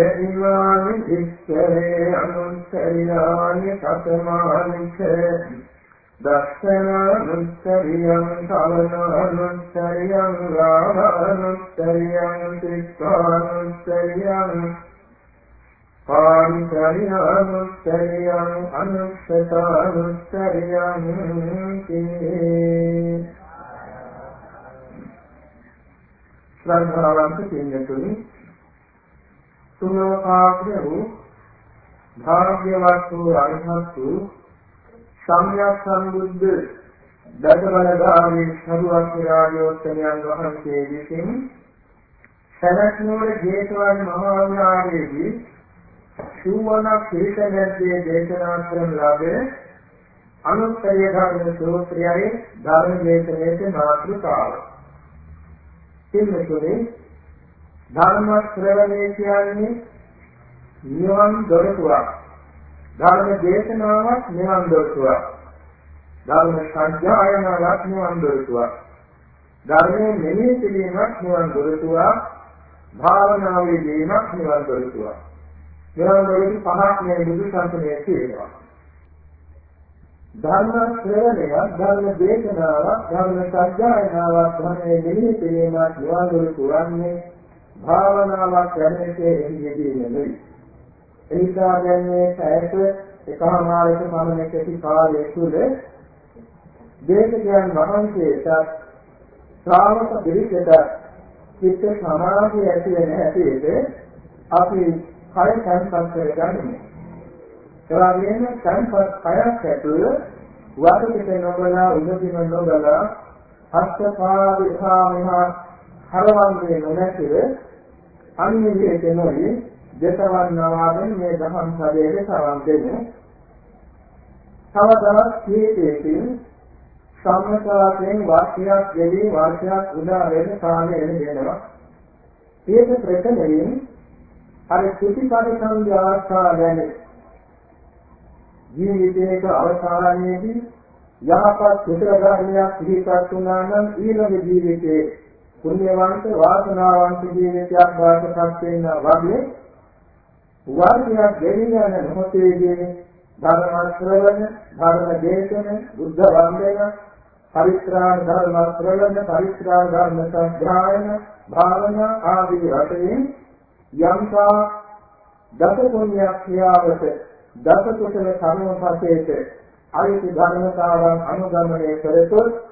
කරිමානි ඉස්සරේ අනුත්තරියානි සතමානික. දස්සනානුත්තරියං සවනානුත්තරියං රාමානුත්තරියං තික්ඛානුත්තරියං පාරිචරියානුත්තරියං අනුස්සතානුත්තරියං ශ්‍රද්ධාවන්ත පින්තුනි තුනෝපාග්‍ර වූ භාග්‍යවත් වූ අරහත් වූ සම්්‍යක් සම්බුද්ධ දසබලධාරී සරුවක් විරාජෝත්තමයන් වහන්සේ විසින් සරත්නෝර ජේතවන මහා විහාරයේදී සූවන පිරිසැදැද්දේ දේශනා කරන ලද අනුත්තරීය ධර්ම සූත්‍රයයි ධර්ම දේශනාවේ මාතෘකාව. කිම්මතුනේ ධර්ම ශ්‍රවණය කියන්නේ නිවන් දොරටුවක්. ධර්ම දේශනාවක් නිවන් දොරටුවක්. ධර්ම සංඥායනාවක් නිවන් දොරටුවක්. ධර්මයේ මෙනෙහි කිරීමක් නිවන් දොරටුවක්. භාවනාවේ දීමක් නිවන් දොරටුවක්. නිවන් දොරටු පහක් මේ බුදු සසුනේ තියෙනවා. ධර්ම ශ්‍රවණය, ධර්ම දේශනාවක්, ධර්ම සංඥායනාවක්, ධර්මයේ මෙනෙහි කිරීමක් නිවන් දොරටුවක් භාවනාවක් කරන්නේ එහිදී නෙමෙයි. ඒ නිසා දැන් මේ පැයට එකමාරක පමණ කෙටි කාලය තුළ දේශකයන් වහන්සේට ශ්‍රාවක පිරිසට චිත්ත සමාධිය ඇති වෙන හැටියට අපි කය සංස්පර්ශ කරගන්නේ. ඒ වගේම සංස්පර්ශ කයක් ඇතුළ වඩුකිට නොබලා උදකින නොබලා හස්තපාදිහා මෙහා හරවන්නේ නොනැතිව අන්‍යයේ දෙනෝයි දෙතවන්නවාගෙන මේ දහම් සැදයේ සවන් දෙන්නේ තව තවත් කීපයකින් සම්මතයෙන් වාක්‍යයක් දෙවි වාක්‍යයක් උදා වෙන කාලය එනවා ඒක ප්‍රකටයෙන් අර කුටිකාරී සංඥාස්ථා ගැන ජීවිතයක අවසානයේදී යහපත් කුසල ධර්මයක් පිළිපත් වුණා නම් ඊළඟ ජීවිතයේ පුණ්‍යවන්ත වාසනාවන්ත ජීවිතයක් වාසපත් වෙන වගේ වාර්තියක් දෙවියන් මොහොතේදී ධර්ම ශ්‍රවණ ධර්ම දේශන බුද්ධ වන්දන පරිත්‍රාණ ධර්ම ශ්‍රවණ පරිත්‍රාණ ධර්ම සත්‍යයන භාවනා ආදී වශයෙන් යම්කා දස පුණ්‍යක් ක්‍රියාවට දස කුසල කර්මපතේට අයිති ධර්මතාවන් අනුගමනය කරතොත්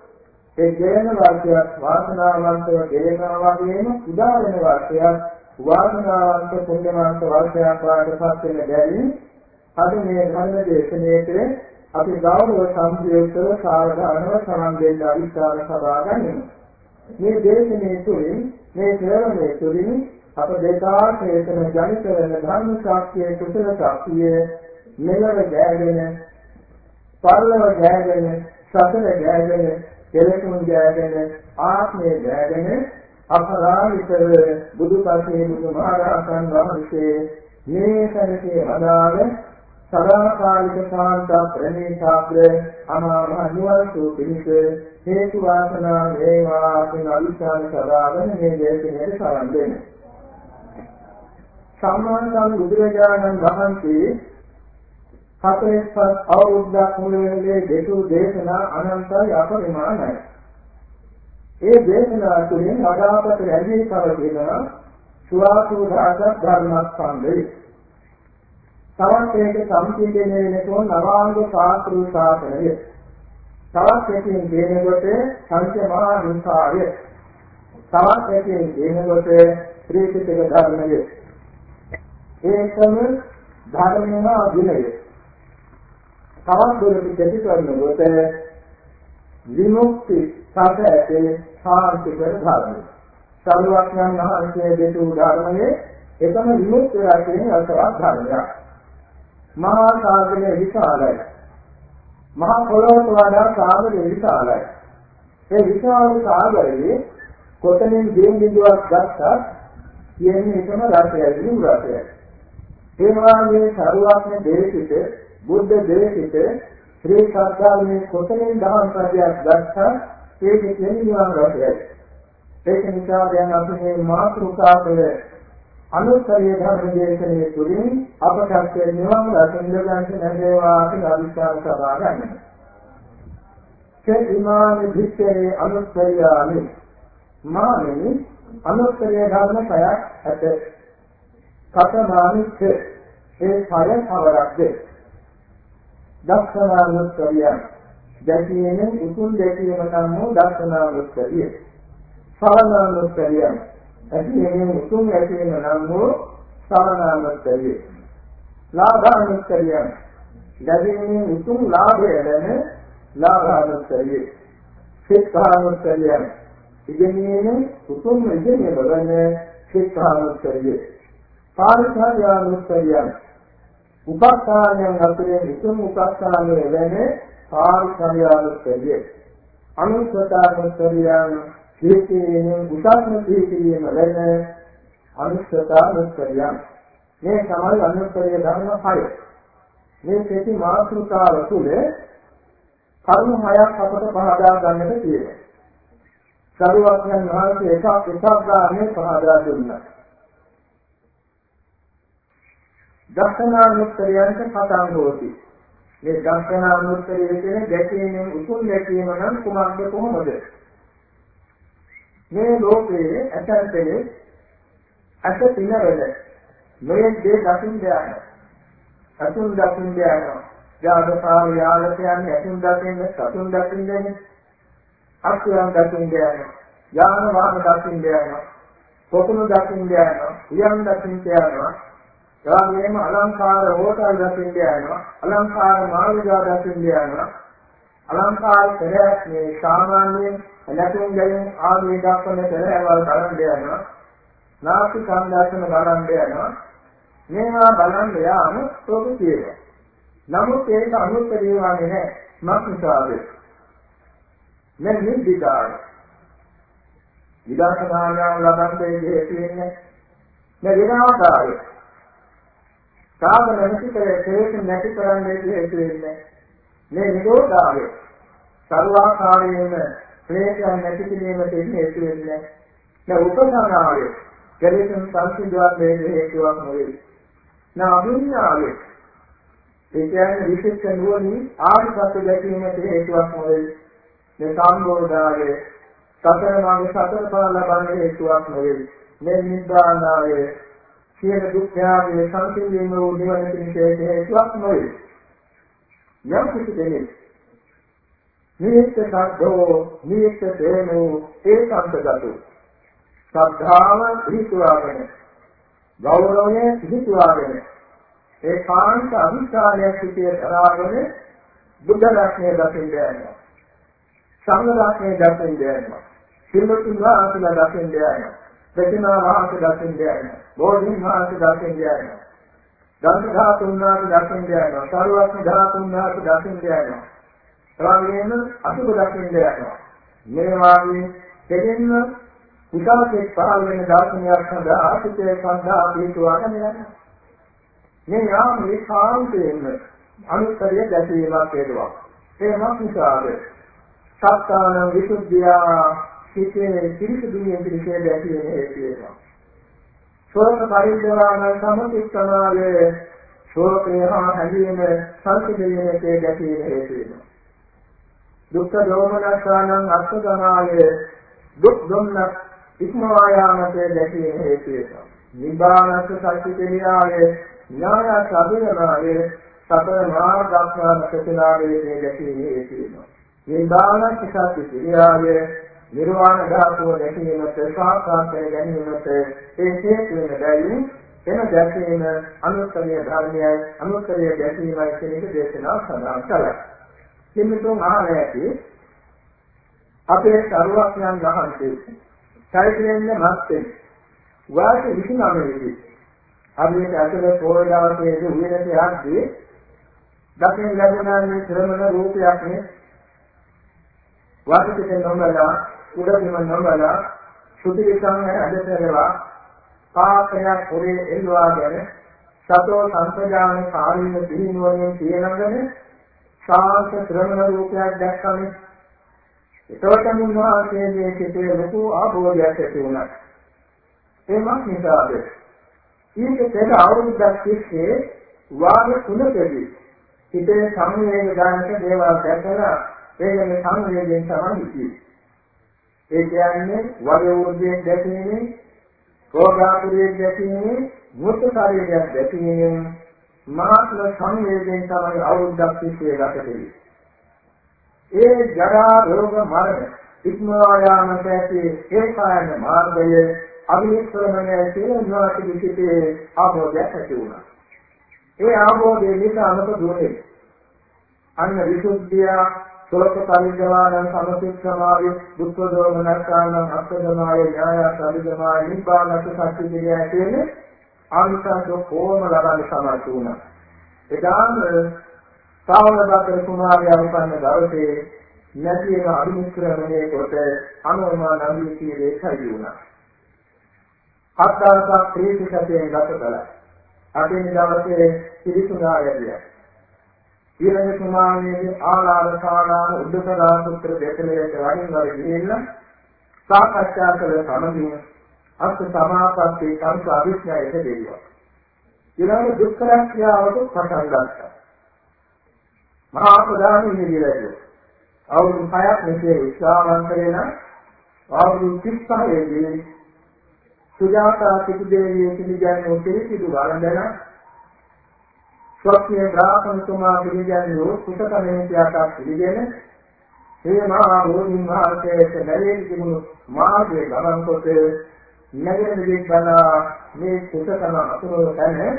ඒ ගෙයන වාක්‍යයක් වාසනාවන්තව ගෙයනවා වගේම උදාහරණ වාක්‍යයක් වාසනාවන්ත පුණ්‍යවන්ත වාක්‍යයක් වාටපත් වෙන බැරි අද මේ ධර්ම දේශනාවේ අපි ගෞරව සම්පූර්ණව සාවධානව සමන් දෙන්න අවිස්කාර සබා ගන්නවා. මේ දේශනාවේ තුලින් මේ ශ්‍රවණයේ තුලින් අප දෙකාශේතන ජනිත වෙන ධර්ම ශාස්ත්‍රයේ කුසල ශාස්ත්‍රය මෙලව ජයගෙන පරලව ජයගෙන සතර ජයගෙන කෙලෙසුන් ජයගෙන ආත්මය ජයගෙන අපරාමිතව බුදුපසේ බුදුමහරහතන් වහන්සේ මේ සැනසේ වදාළ සදාකාලික ශාන්ත ප්‍රණීතාග්‍ර අනාම නිවන් සූ පිණිස හේතු වාසනා වේවා කියන අවිචාර සදාගෙන මේ දේශනාවට සරන් දෙන්නේ. සම්මාන බුදුරජාණන් වහන්සේ හතරෙස්පත් අවුරුද්දක් මුළුල්ලේ දෙතු දේශනා අනන්තයි අපරිමාණයි. ඒ දේශනා තුළින් අදාපත රැඳී පවතින සුවාසුදාසක් ධර්මස්කන්ධය. තවත් ඒක සම්පීඩනය වෙනකෝ නවාංග ශාස්ත්‍රීය ශාසනය. තවත් එකකින් දෙනකොට සංඛ්‍යා මහා විකාරය. තවත් එකකින් දෙනකොට ත්‍රිපිටක ධර්මය. ඒකම ධර්මනා විනය. තවත් දුරට දෙවි කරනකොට විමුක්ති සැප ඇති සාන්තිකර ධර්මයි. සරුවක්යන් වහන්සේ දෙතු ධර්මයේ එකම විමුක්තිය කියන අර්ථවත් ධර්මයක්. මහා සාගරයේ විශාලයි. මහා පොළොවට වඩා සාගරය විශාලයි. ඒ විශාල සාගරයේ කොතනින් දින බිඳුවක් ගත්තත් කියන්නේ එකම රසයයි නිරු රසයයි. ඒ වාගේ සරුවක්න දේශිත බුද්ධ දේශිත ශ්‍රී සත්‍යාවේ කොතනින් දහම් පදයක් ගත්තත් ඒක කියන්නේ නිවන් රසයයි. ඒක නිසා දැන් අපි මේ මාතෘකාවේ අනුසරිය ධර්ම දේශනාවේ තුලින් අපට නිවන් රසින්ද ගන්න නැදේවා කියලා අවිශ්වාස කරා ගන්න. ඒ ඉමාන විච්ඡේ අනුසරියානි මානෙ අනුසරිය ධර්ම පයක් ඇත. කතමානිච්ච ඒ පය කවරක්ද? දක්ෂනානුසරිය දැකීමෙන් උතුම් දැකීම නම් වූ දක්ෂනානුසරිය. සවනානුසරිය ඇතිවීමෙන් උතුම් ඇතිවීම නම් වූ සමනාමත්‍යය. ලාභානුස්සරිය ලැබීමෙන් උතුම් ලාභය ලැබෙන ලාභානුස්සරිය. සික්ඛානුස්සරිය ඉගෙනීමෙන් උතුම් ඉගෙනීම ලැබෙන සික්ඛානුස්සරිය. පාරිසාරයානුස්සරිය උපස්ථානයන් අතරින් උතුම් උපස්ථානය ලැබෙන පාරිසාරයානුස්සරිය. අනුස්සතානුස්සරියන් සිහිකිරීමෙන් උසස්ම සිහිකිරීම ලැබෙන අනුස්සතානුස්සරියන් මේ තමයි අනුස්සරිය ධර්ම 6 මේ කෙටි මාතෘකාව තුළ කරුණු හයක් අපට පහදා ගන්නට තියෙනවා. සරුවක්යන් වහන්සේ එකක් එකක් ගානේ පහදා දුන්නා. දර්ශනානුත්තරියන්ට පතං හෝති මේ දර්ශනානුත්තරිය කියන්නේ දැකීමෙන් උතුම් දැකීම නම් කුමක්ද කොහොමද මේ ලෝකයේ ඇතැම්පෙලේ අත පිනවල මේ දේ දකින්න යනවා. අතුන් දකින්න යනවා. ජාතකාව යාල කියන්නේ අතුන් දකින්න සතුන් දකින්නේ. අක්ෂයන් දකින්න යනවා. යාන වාහන දකින්න යනවා. පොකුණු දකින්න යනවා. උයන් දකින්න යනවා. එවාගෙම අලංකාර හෝටල් දකින්න යනවා. අලංකාර මාළිගා දකින්න යනවා. අලංකාර පෙරයක් මේ සාමාන්‍යයෙන් නැතුම් ගැයීම් ආදී දක්වන පෙරහැවල් බලන්න යනවා. නාස්ති සංදර්ශන බලන්න යනවා. මේවා බලන්න යාම තෝක කියනවා. නමුත් ඒක අනුත්තරීය වන්නේ නැහැ. මක්නිසාද? මේ නිදිකාර. විදර්ශනාඥාන ලබන්නේ හේතු වෙන්නේ මේ විනාශාරය. කාම නැති කරේ හේතු නැති කරන්නේ හේතු වෙන්නේ මේ නිරෝධාරය. සර්වාකාරයෙන් ක්ලේශයන් නැති කිරීමට හේතු වෙන්නේ නැහැ. උපසංහාරය කෙලෙසුන් සංසිඳවන්නේ හේතුවක් නෙවෙයි. නාභිඥාවේ ඒ කියන්නේ විශේෂ නුවණින් ආර්ථික දැකීමට හේතුවක් නෙවෙයි. මේ සම්බෝධාවේ සතර මාර්ග සතර ඵල ලබන්නේ හේතුවක් නෙවෙයි. මේ නිබ්බානාවේ සියලු දුක්ඛයන්ගේ සංසිඳීම වූ නිවන පිණිස හේතුවක් නෙවෙයි. යම් කිසි කෙනෙක් නිත්‍ය සද්දෝ නිත්‍ය දේනෝ ඒකාන්තගතෝ. ශ්‍රද්ධාව පිහිටුවාගෙන ගෞරවය පිහිටුවාගෙන ඒකාන්ත අභිෂ්ඨානයක් සිටිය දරාගෙන බුද්ධ රත්නය දකින්න යනවා. සංඝ රත්නය දකින්න යනවා. සිල්වතුන් වහන්සේලා දකින්න යනවා. ප්‍රතිමා වහන්සේ දකින්න යනවා බෝධීන් වහන්සේ දකින්න යනවා දන්ත ධාතුන් වහන්සේ දකින්න යනවා සරුවක්න ධාතුන් වහන්සේ දකින්න යනවා එවාගෙම අසුබ දකින්න යනවා. මේ වාගේ දෙදෙන්න විකාශයක් පහළ වෙන දාර්ශනිකයක් සඳහා ආසිතේ සඳහා පිටුවාගෙන යනවා. මේ යාමේ කාන්තේන අනුත්තරිය දැකීමක් වේදවා. ඒ මොකක්ද? සත්‍යාන විසුද්ධිය සිතේ පිරිසුදුනේ පිළිසේ දැකීමේ හේතු වෙනවා. සෝත පරිද්දවාන සම්පූර්ණාවේ ශෝකය හා හැඟීම සංසිඳීමේ දැකීමේ හේතු වෙනවා. දුක්ඛ දෝමනසානං අත්ථගනාය දුක් දුන්නක් ඉක්මවා යාමතේ දැකීම හේතු වෙනවා. නිබ්බානස්ස සත්‍ය කෙලියාවේ ඥාන සබිනාවේ සතර මාර්ගඥාන සත්‍යනාවේ දැකීම හේතු වෙනවා. නිබ්බානස්ස සත්‍ය කෙලියාවේ නිර්වාණ ධාතුව දැකීමට සාක්ෂාත් කර ගැනීමට ඒ හේතු වෙන බැවින් එන දැකීම අනුත්තරීය ධර්මයයි අනුත්තරීය දැකීමයි කියන එක දේශනා සඳහන් කළා. පින්තුන් අහලා ඇති අපේ සරුවක්යන් වහන්සේ චෛත්‍ය වෙන්නේ මත් වාස 29 වෙනි. අපි මේක අතල පොය දවසේ උයනට යද්දී දකින්න ලැබුණා මේ ශ්‍රමණ රූපයක් නේ. වාසිතේ නොබලා උඩින්ම නොබලා සුතිවිසං ඇදතරවා පාපයක් පොරේ එල්වාගෙන සතෝ සංසජාන කාලීන පිළිනුවරේ කියනගෙන ශාන්ත ශ්‍රමණ රූපයක් දැක්කම ඒතකොට මුන්වහන්සේගේ සිතේ ලොකු ආභෝධයක් ඇති වුණා. ඒ මක් නිසාද? ඊට පෙර අවුරුද්දක් තිස්සේ වාග් තුනකදී හිතේ සංවේග ගන්නට දේවල් දැකලා ඒකෙන් සංවේගයෙන් තමයි හිටියේ. ඒ කියන්නේ වගේ වෘද්ධියෙන් දැකීමේ, රෝගාතුරයෙන් දැකීමේ, මුත් ශරීරයක් දැකීමෙන් මාත්‍ර සංවේගයෙන් තමයි අවුරුද්දක් තිස්සේ ගත කෙරේ. ඒ ජරා රෝග මරණ ඉක්මවා යාමට ඇති ඒ කායන මාර්ගය අභිනිෂ්ක්‍රමණය කියලා නාටි විචිතේ ආභෝධයක් ඇති වුණා. ඒ ආභෝධය නිසා මොකද වුනේ? අන්න විසුද්ධිය සෝක පරිජවානං සමසික්ඛමාවේ දුක්ඛ දෝමනස්සානං අත්ථදමාය ඥාය සමිදමාය නිබ්බානස සත්‍ය කියන කියන්නේ ආනිසංස කොහොම ලබන්න සමර්ථ වුණා. එදාම සාවනබතර කුමාරයා උපන්න දවසේ නැති වෙන අභිනිෂ්ක්‍රමණය කොට අනුමා නම්බි කීලේ සයි වුණා. හත් දවසක් ත්‍රිපිටකයෙන් ගත කළා. අදින දවසේ පිරිසුදා යදියා. ඊළඟ සමානයේ ආලාර සාලාන උද්දකරා සූත්‍ර දෙකලයට වරින් වර ගිහිල්ලා සාකච්ඡා කළ සමගින් අත් සමාපatti කංශ අවිඥායට දෙවිවා. ඊළඟ දුක්ඛරක්ෂාවට පටන් ගත්තා. මහා ප්‍රධාන නිවිලද අවුරුදු 6ක් මෙසේ විශ්වාසවන්ත වෙන අවුරුදු 35 දී සුජාතා පිටුදේවිය පිළිගන්නේ පිළිසිදු වළඳන ස්වක්‍රීය බ්‍රාහ්මණතුමා පිළිගන්නේ කුසකමේතියට පිළිගෙන ඒ මහා බෝධින් වහන්සේට බැලෙන් තිබුණු මාර්ගයේ ගමන් කොට නැගෙන දෙකලා මේ කුසකම අතුරු තැන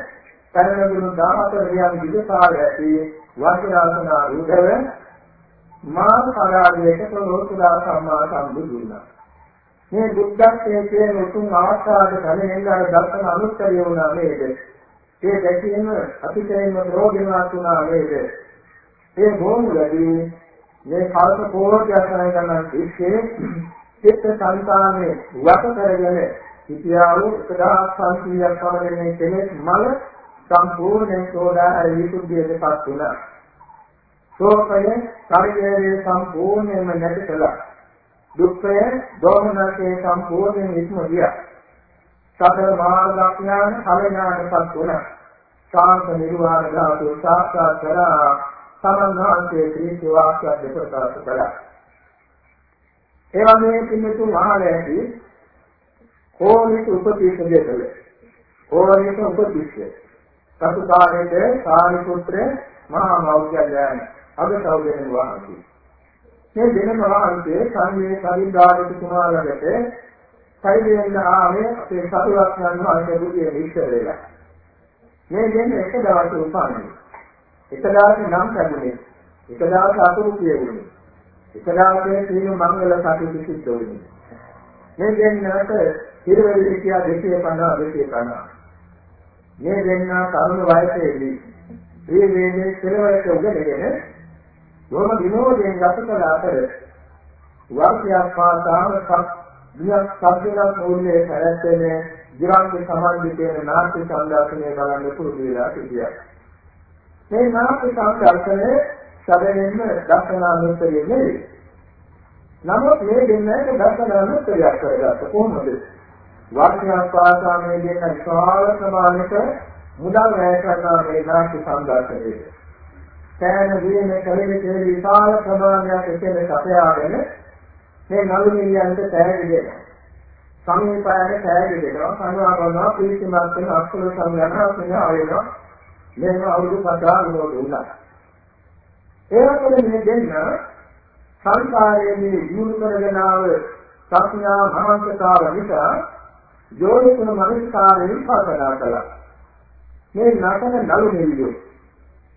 කරනගුණ 14 වියන් විදපාල ඇති වර්ෂාසන රුධව මාර්ග කාර්යයට ප්‍රෝතුලා සම්මා සම්බුදුනා මේ බුද්ධත්වයේ කියන උතුම් ආස්වාද කලෙන් අර දර්ශන අනුත්තරිය වුණා නේද? ඒ දැකීම අතිශයින්ම ප්‍රයෝජනවත් වුණා නේද? ඒ භෝමුලදී මේ කල්ප කෝටියක් ගණන් ඉස්සේ චිත්ත සංකාමේ වට කරගෙන සිටියා වූ 1500ක් පමණ කෙනෙක් මල සම්පූර්ණයෙන් සෝදා හරි විසුද්ධියටපත් වුණා. ශෝකය ශරීරයේ සම්පූර්ණයෙන්ම නැති කළා. දුක්ඛය දෝමනසේ සම්පූර්ණයෙන් ඉක්ම ගියා. සතර මාර්ග ඥාන කලඥානපත් වුණා. සාන්ත නිර්වාණ ධාතුව සාක්ෂාත් කරා සමන්හන්සේ ශ්‍රී වාක්‍ය දෙපරකාශ කළා. ඒ වගේ පින්නතු මහලෑටි කෝණික උපතිස්ස දෙකල. කෝණික උපතිස්ස. සතුකාරයේ සාරිපුත්‍ර මහා මෞර්යයන් අද සෞදෙන වහන්සේ. මේ දෙන වහන්සේ සංවේ කලින්දාරික කුමාරලට පරිදෙන්න ආවේ අපේ සතුරක් යනවා අනුරුධිය ඉස්සර වෙලා. මේ දෙන්නේ එක දවසක උපාන්නේ. එක දවසක නම් කරුනේ. එක දවසක අතුරු කියුනේ. එක දවසක සීල මංගල කටයුතු සිද්ධ වෙන්නේ. මේ දෙන්නට හිරවැලි කියා 250 250. මේ දෙන්න තරුණ වයසේදී මේ වේදේ කෙලවරට උගලගෙන යොම විනෝදයෙන් ගත කළ අතර වර්ෂයක් පාසාම දියක් සබ්දයක් මූල්‍යයේ පැවැත්වෙන ජීවන්ගේ සම්බන්ධිතේන නාට්‍ය සංදර්ශනය බලන්න පුරුදු වෙලා සිටියා. මේ නාට්‍ය සංදර්ශනය සැබවින්ම දර්ශනානුස්සතිය නෙවෙයි. නමුත් මේ දෙන්නට දර්ශනානුස්සතියක් කරගත්ත කොහොමද? වාක්‍යයක් පාසාමේ දෙන්න විශාල ප්‍රමාණයක මුදල් වැය කරන මේ නාට්‍ය සංදර්ශනයේ සෑම දිනේ කලේ තේ විශාල ප්‍රමාණයක් එකෙන් සපයාගෙන මේ නළු නිලියන්ට තෑගි දෙනවා. සමීපයන තෑගි දෙනවා. කනවා කරනවා ප්‍රීතිමත් වෙන අක්ෂර සංග්‍රහ සංග්‍රහ වෙනවා. මෙන්න අවුරුදු 50 විනෝද උනා. ඒ වගේම මේ දෙන්න සංසාරයේ දියුණු කරගෙන ආව සත්‍යා මහාන්තතාව නිසා යෝනිකුණ මනස්කාරයෙන් කල්පනා කළා. මේ නටන නළු නිලියෝ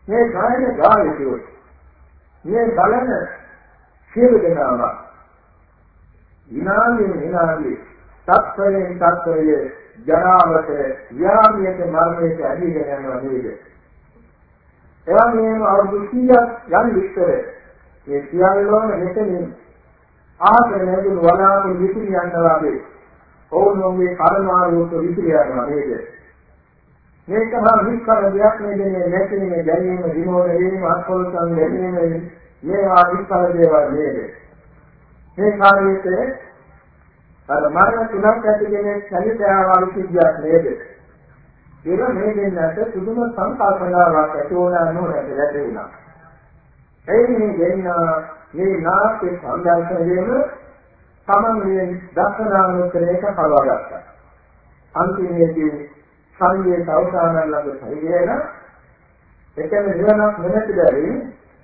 මේ ගායන ගායකයෝ මේ බලන සියලු දෙනාම විනාඩියෙන් විනාඩිය තත්ත්වයෙන් තත්ත්වය ජරාවට ව්‍යාධියට මරණයට ඇදීගෙන යනවා නේද? එවැන්නේම අවුරුදු 100ක් යම් විස්තර මේ සියල්ලම මෙතනින් ආශ්‍රය නැදුණු වලාකුළු විසිරි යනවා වගේ ඔවුන්ගේ කර්මාරූප විසිරි යනවා නේද? මේක හා විස්තර දෙයක් නෙදෙන්නේ නැතිනේ ගැනීම විනෝද වීම අත්පොල්සන් ගැනීම මේවා විස්තර දේවල් නේද? මේ කාර්යයේ අර මරණ තුනක් ඇති කෙනෙක් සැලිතාවල් සිද්ධියක් නේද? ඒක මේ දෙන්නට පුදුම සංකල්පනාවක් ඇති වුණා නෝනට ලැබුණා. එයි මේ දෙන්න මේ නාට්‍ය සංදර්ශනයේම තමන්ගේ දක්ෂනානුකරණයක පලවගත්තා. අන්තිමේදී සංගීත අවසාන ළඟ පරිගේන එතන නිවනක් නැති බැරි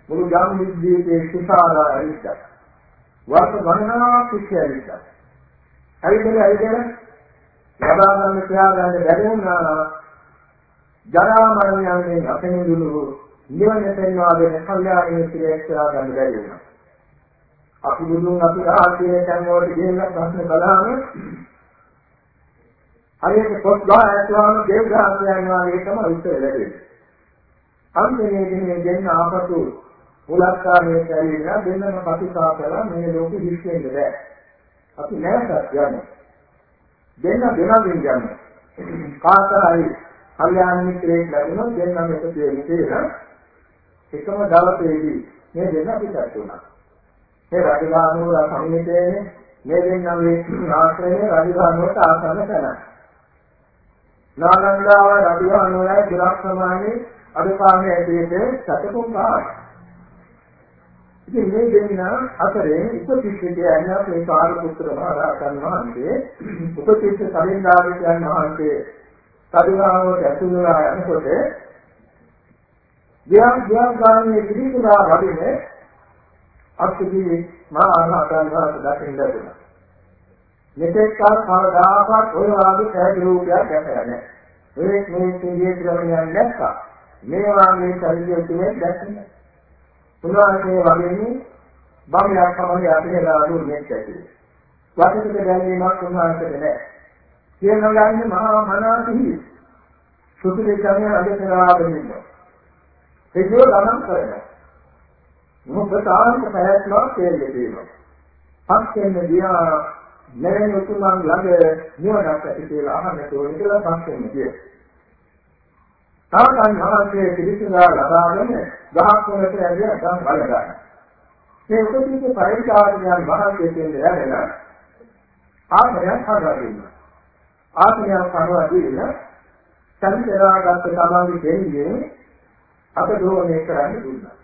මුළු ජම් විද්‍යාවේ ශිෂ්‍යාලා ඇවිත්තා. වර්ෂ ගණනාවක් ශිෂ්‍යයෙක් ඇවිදලා ඇවිදලා ලබා ගන්න තියාගන්න බැරි වුණා ජරා මරණයන්ගෙන් අපෙනුදුණු නිවන පෙන්වා දෙන කල්යාණ මිත්‍රයෙක්ලා ගන්න බැරි වුණා. අපි බුදුන් අපි ආශිර්වාද තැන් වලට ගිහින් ප්‍රශ්න කළාම හරියට පොත් ගහ ඇතුළම දේවදාස යනවා වගේ තමයි උත්තර ලැබෙන්නේ. අන්තිමේදී මේ දෙන්න ආපසු මුලස්කාරයේ ඇවිල්ලා දෙන්නම ප්‍රතිසා කළා මේ ලෝකෙ හිස් වෙන්න බෑ. අපි නැවතත් යමු. දෙන්න දෙනමින් යමු. කාතරයි කල්යාණ මිත්‍රයෙක් ලැබුණොත් දෙන්නම එකතු වෙන්නේ කියලා එකම දවසේදී මේ දෙන්න පිටත් වුණා. මේ රජගහනුවර සම්මිතයේ මේ දෙන්නගේ ආශ්‍රයේ රජගහනුවට ආසන්න තැනක්. නාලන්දාව රජගහනුවරයි දුරක්ෂමානේ අදුපාමේ ඇතුළේ සතකුම් කාර්ය ඉතින් මේ දෙන්න අතරේ උපතිස්ස කියන්නේ අපේ සාරිපුත්‍ර මහ රහතන් වහන්සේ උපතිස්ස සමින්දාගේ කියන වහන්සේ සදිනාවට ඇතුළුලා යනකොට ගියන් ගියන් ගානේ පිළිතුරා වදිනේ අත්දී මහා රහතන් වහන්සේ දකින්න ලැබුණා. මෙතෙක් කාල කවදාකවත් ඔය වාගේ පැහැදිලි රූපයක් දැකලා නැහැ. මේ මේ සිංහේ ක්‍රමයන් දැක්කා. මේවා මේ ශරීරයේ තියෙන දැක්කේ උන්වහන්සේ වගේම බම්යක් තමයි අපිටලා දුන්නේ ඇති. වචිත දැනීමක් උන්වහන්සේට නැහැ. කියනගන්නේ මහා මනාතිහි. සුදුලේ කියන්නේ අධිකරාගෙන ඉන්නවා. ඒක ගමන් කරනවා. මොකද තාන්ත පැහැත්මක් තේරෙන්නේ තියෙනවා. පස්යෙන් ගියා මෙරෙන් උතුමන් ළඟ නිවනක් ඇති කියලා අහන්න ඕනේ කියලා පස්යෙන් ගියා. තාකන් මහත්මයේ පිළිසඳා ලබාගෙන ගහක් වලට ඇවිල්ලා ගම් බල ගන්න. මේ උපදීසේ පරිචාරණයන් මහත්මයේ දෙන්නේ යනවා. ආත්මයන් හදාගන්න. ආත්මයන් කරවදීන සංතරාගත තමයි දෙන්නේ අප දෝණය කරන්න දුන්නා.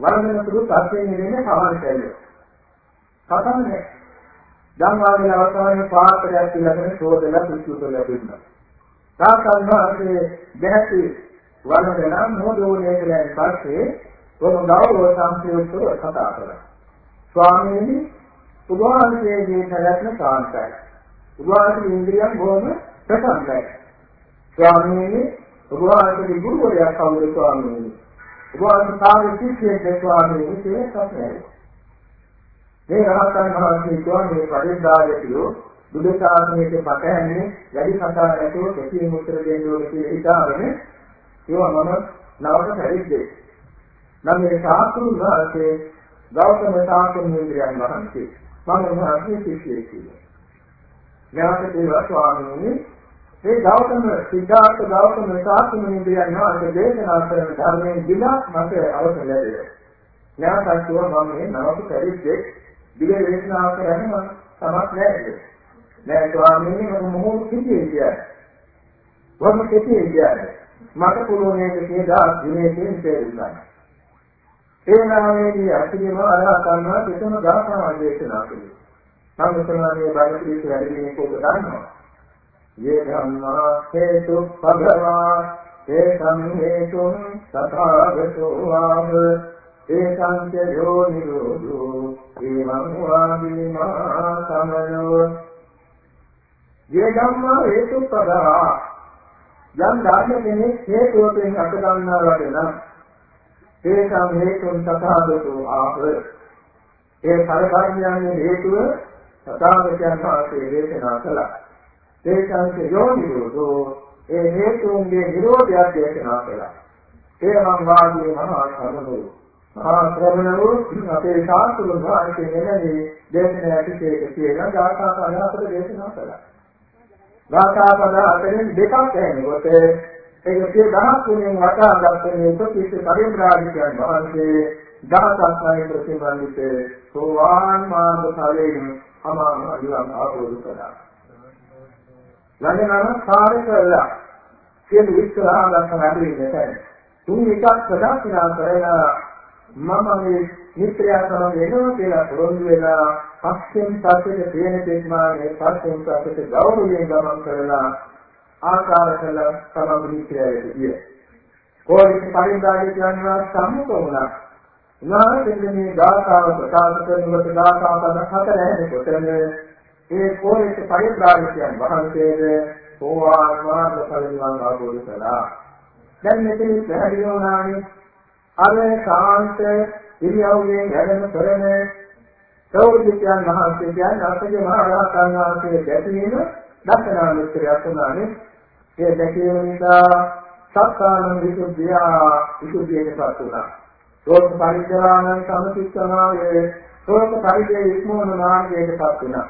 වරදන සුදු සත්‍යයෙන් ඉන්නේ සමාන කැලිය. කතන්නේ ධම්මාගේ අවසානයේ පාත්‍රයක් ඉලක්කන ශෝධලා සුසුතලා දුන්නා. සාකල් වහන්සේ දැහැටි වරදන මොදෝනේ කියලා පස්සේ ඔබ ගෞරව සම්පූර්ණව කතා කරා. ස්වාමීනි උභාන්තයේ ප්‍රයත්න සාර්ථකයි. උභාන්තයේ ඉන්ද්‍රියන් බොහොම ප්‍රසන්නයි. ස්වාමීනි උභාන්තයේ ගුරුවරයා කවුද ස්වාමීනි? උභාන්ත සාමි ශිෂ්‍යයෙක් ස්වාමීනි කියලා සත්‍යයි. මේ රහතන් වහන්සේ කියන්නේ පරිද්දායකයෝ බුදු ශාසනයට පටහැන්නේ වැඩි කතා නැතුව කෙටියෙන් උත්තර දෙන්න ඕනේ කියලා හිතාගෙන ඒවා මම නවක පරිද්දේ. නම් මේ ශාස්ත්‍රුන් වහන්සේ ගෞතම ශාස්ත්‍රුන් වහන්සේයන් වහන්සේ මම උන්වහන්සේ ශිෂ්‍යයෙක් කියලා. ඥාත දේව ස්වාමීනි මේ ගෞතම සිද්ධාර්ථ ගෞතම ශාස්ත්‍රුන් වහන්සේ දේශනා කරන ධර්මයෙන් දිලා මට අවසර ලැබෙනවා. ඥාතන් කියවා මම මේ නවක පරිද්දේ දිග දේශනා කරන්නේ තමක් නැහැ. නෑ ස්වාමීනි මම මොහොත කිව්වේ කියන්නේ. වම කෙටේ කියන්නේ. මට පුළුවන් මේක කියලා දිනේ දෙන්න තේරුණා. ඒ නාමයේදී අසිරිම අරහතන්ව කිසිම දාසනා දේශනා කළේ. සංඝසනාවේ බාහිර වැඩිමේ කොට ගන්නවා. යේ ධම්මා හේතු භගවා ඒ සම්හේතුන් තථාගතෝ ආව ඒ සංඛ්‍ය යෝනිරෝධෝ ඊමං වාදීමා සමයෝ මේ ධම්මා හේතුපදා යම් ධර්ම කෙනෙක් හේතුවකින් අට ගන්නවා වගේ නම් ඒකම් හේතුන් සතහාගතෝ ආහ ඒ කර්මයන්ගේ හේතුව සදාගතයන් වහන්සේ දේශනා කළා. දේශාංශ යෝනිරෝධෝ ඒ හේතුන්ගේ නිරෝධයක් දේශනා කළා. ඒනම් වාගේ මහා සමනෝ මහා ශ්‍රමණෝ අපේ ශාස්ත්‍රුන් වහන්සේ මෙලදී දේශනා ඇතිසේක කියලා ගාථා පදහතර දේශනා කළා. ගාථා පද අතරින් දෙකක් ඇහෙනකොට ඒක සිය දහස් ගුණයෙන් වටා ගන්න උපතිස්ස පරිබ්‍රාජිකයන් වහන්සේ දහසක් ණය ප්‍රතිබන්ධිත සෝවාන් මාර්ග ඵලයෙන් අමාම අධිවම් ආවෝද කළා. ළඟනම කාර්ය කළා. සියලු විස්තර ආගන්න හැදෙන්නේ නැහැ. තුන් එකක් ප්‍රදර්ශනා කරලා මම මේ මිත්‍යා සමග එනවා කියලා පොරොන්දු වෙලා පස්යෙන් පස්සේ තියෙන තේමාවේ පස්යෙන් පස්සේ ගෞරවයෙන් ගමන් කරලා ආකාර කළ තමන් මිත්‍රයෙක් විය. කොහොමද පරිණාමය කියනවා සම්මුඛ වුණා. උනාට මේ ගාථාව ප්‍රකාශ කරනකොට ගාථා පද හතර හැදෙකොටම ඒ කොහේට පරිණාමයන් වහන්සේද සෝවාන් මාර්ග ඵල නිවන් අවබෝධ කළා. දැන් මෙතන පැහැදිලි වුණානේ අර ශාන්ත ඉරියව්වෙන් වැඩම කරන සෞර්ධිකයන් වහන්සේ කියන්නේ අපගේ මහා රහතන් වහන්සේ දැකීම දර්ශනානුත්තරයක් වුණානේ. ඒ දැකීම නිසා සත්කාන විසුද්ධිය විසුද්ධියටපත් වුණා. සෝත පරිජානං සමතික්කමාවේ සෝත පරිජේ ඉක්මවන මාර්ගයටපත් වුණා.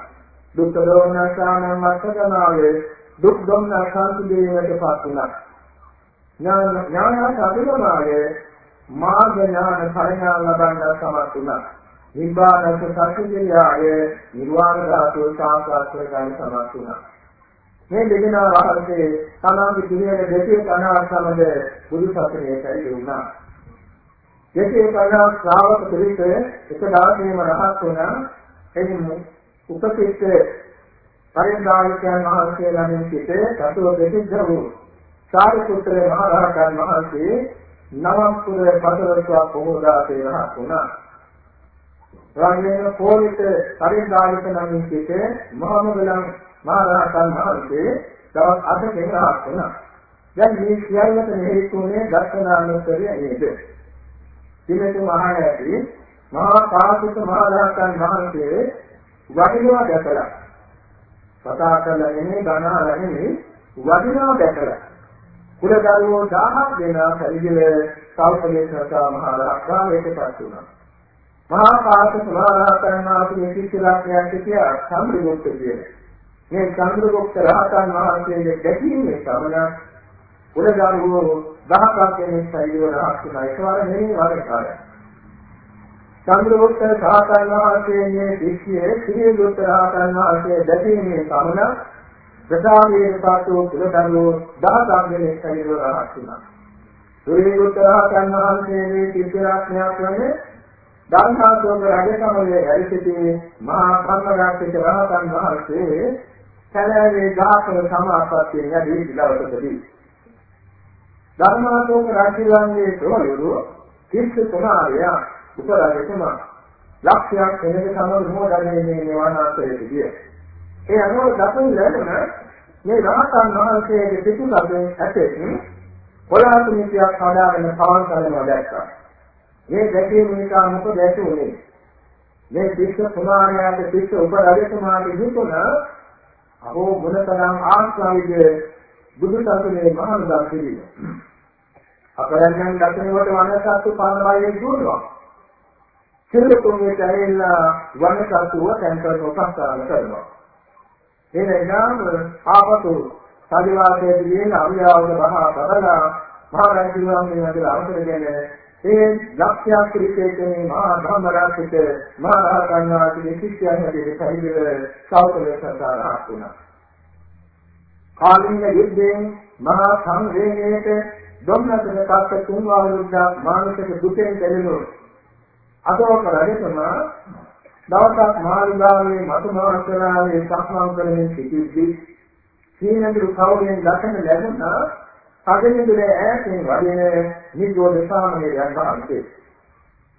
දුක්ඛ දෝමනසානං මත්තකමාවේ දුක් දොම්න සංසිඳීමටපත් වුණා. ඥාන ඥාන සාධකමාවේ මාර්ග ඥාන පරිණාම ලබන්න සමත් වුණා. නිබ්බානස සත්‍යය නිර්වාණ ධාතුව සාක්ෂාත් කරගන්න සමත් වුණා. මේ දෙදෙනා වහන්සේ තමාගේ පිළිවෙල දෙකේ කනවා සමග බුදු සසුනේ පැවිදි වුණා. දෙකේ කනවා ශ්‍රාවක පිළිස එක දවසේම රහත් වුණා. එනින් උපසිත පරිණාමිකයන් වහන්සේ ළමින් සිට සතුව ප්‍රසිද්ධ වූ සාරිපුත්‍ර මහ රහතන් වහන්සේ නවම්පුර පතරස්වා පොහොදාසේ රහත් වුණා. රාජ්‍යන කෝලිත පරිණාමික නමින් සිට මහමගලම් මහරහතන් වහන්සේ දවස් 8කින් රහත් වුණා. දැන් මේ සියල්ලට හේතුුනේ දර්ශනානුස්සරිය නේද? දිනෙතු මහණැති මහා කාශ්‍යප මහරහතන් වහන්සේ වඩිනවා දැකලා කතා කරලා නෙමෙයි ගණහලා නෙමෙයි වඩිනවා දැකලා කුලදරුවෝ 1000ක් දෙනා පරිගල සල්පලේශතා මහරහතන්වේටපත් වුණා. මහා කාශ්‍යප මහරහතන් වහන්සේ කිසිලක්යක් කියා සම්බුද්ධ කියලා. මේ චන්ද්‍රගුප්ත රහතන් වහන්සේගේ දැකීමේ සමන උලගාරුවෝ දහසක් කෙනෙක් සයිව රහත් වුණා. ඒකවල නෙමෙයි වරකාරය. චන්ද්‍රගුප්ත රහතන් වහන්සේගේ ශිෂ්‍යයේ ශ්‍රීගුප්ත රහතන් වහන්සේ දැකීමේ සමන ප්‍රසාමයේ පාතෝ කුලදරුවෝ දහසක් කෙනෙක් සයිව රහත් වුණා ශ්‍රීගුප්ත රහතන් වහන්සේගේ සිද්ධාත්මයක් වන්නේ ධර්මාසෝක රජකමලේ වැඩ සිටි මහා කම්මරාක්ෂිත රහතන් වහන්සේ සැලෑවේ ගාපන සමාපත්තිය යදී දවසකදී ධර්මාශෝක රාජ්‍යයන්ගේ ප්‍රවලුරු කිස්ස කුමාරය උපරාජතුමා ලක්ෂයක් වෙනක සමග මොහොතන්නේ මේ නිවනාසයට ගිය. ඒ අනුව දකුණු ලැබෙන මේ රහතන් වහන්සේගේ පිටුලෙන් ඇතෙන් කොලාතුමිතියක් හදාගෙන පවන් කරනවා දැක්කා. මේ දැකීම නිසා මොකද ඇතුනේ? මේ කිස්ස කුමාරයාගේ කිස්ස උපරාජතුමාගේ හිතුණා අහෝ මොනතරම් ආස්වායිද බුදු සසුනේ මහානදා කිරීම. අපරයන් දකිනකොට වනසත්තු පානබයෙන් දුවනවා. සිල්ලුතුන්ගේ ඇවිල්ලා වනසත්තුව තැන්කරන උපස්ථාන කරනවා. ඒ නෑම ආපතු සාදිවාසයේ දින අවියාවක බහා කරලා මහා රජුන් මේ වගේ අවසරගෙන ඒ ලක්ෂ්‍ය ක්‍රිකේතේ මහා ධම්මරාජිත මහා රහතන් වහන්සේ ශිෂ්‍යයන් හැටියට පරිවිල සෞතලේ සදාරහත් වුණා. කාලිංග යුද්ධයෙන් මහා සංවේගයට ධම්මතන කාර්ය තුන්වාරුද්දා මානසික දුකෙන් දැලෙනු අතෝක රජතුම දවසක් මාළිගාවේ මතුමාස්තරාවේ සක්මන් කරමින් සිටිද්දී සීනඳුරු කවුලෙන් දකින ලැබුණා පගනිදුල ඈතින් වදින නිරෝධ සාමණේරයන් වහන්සේ.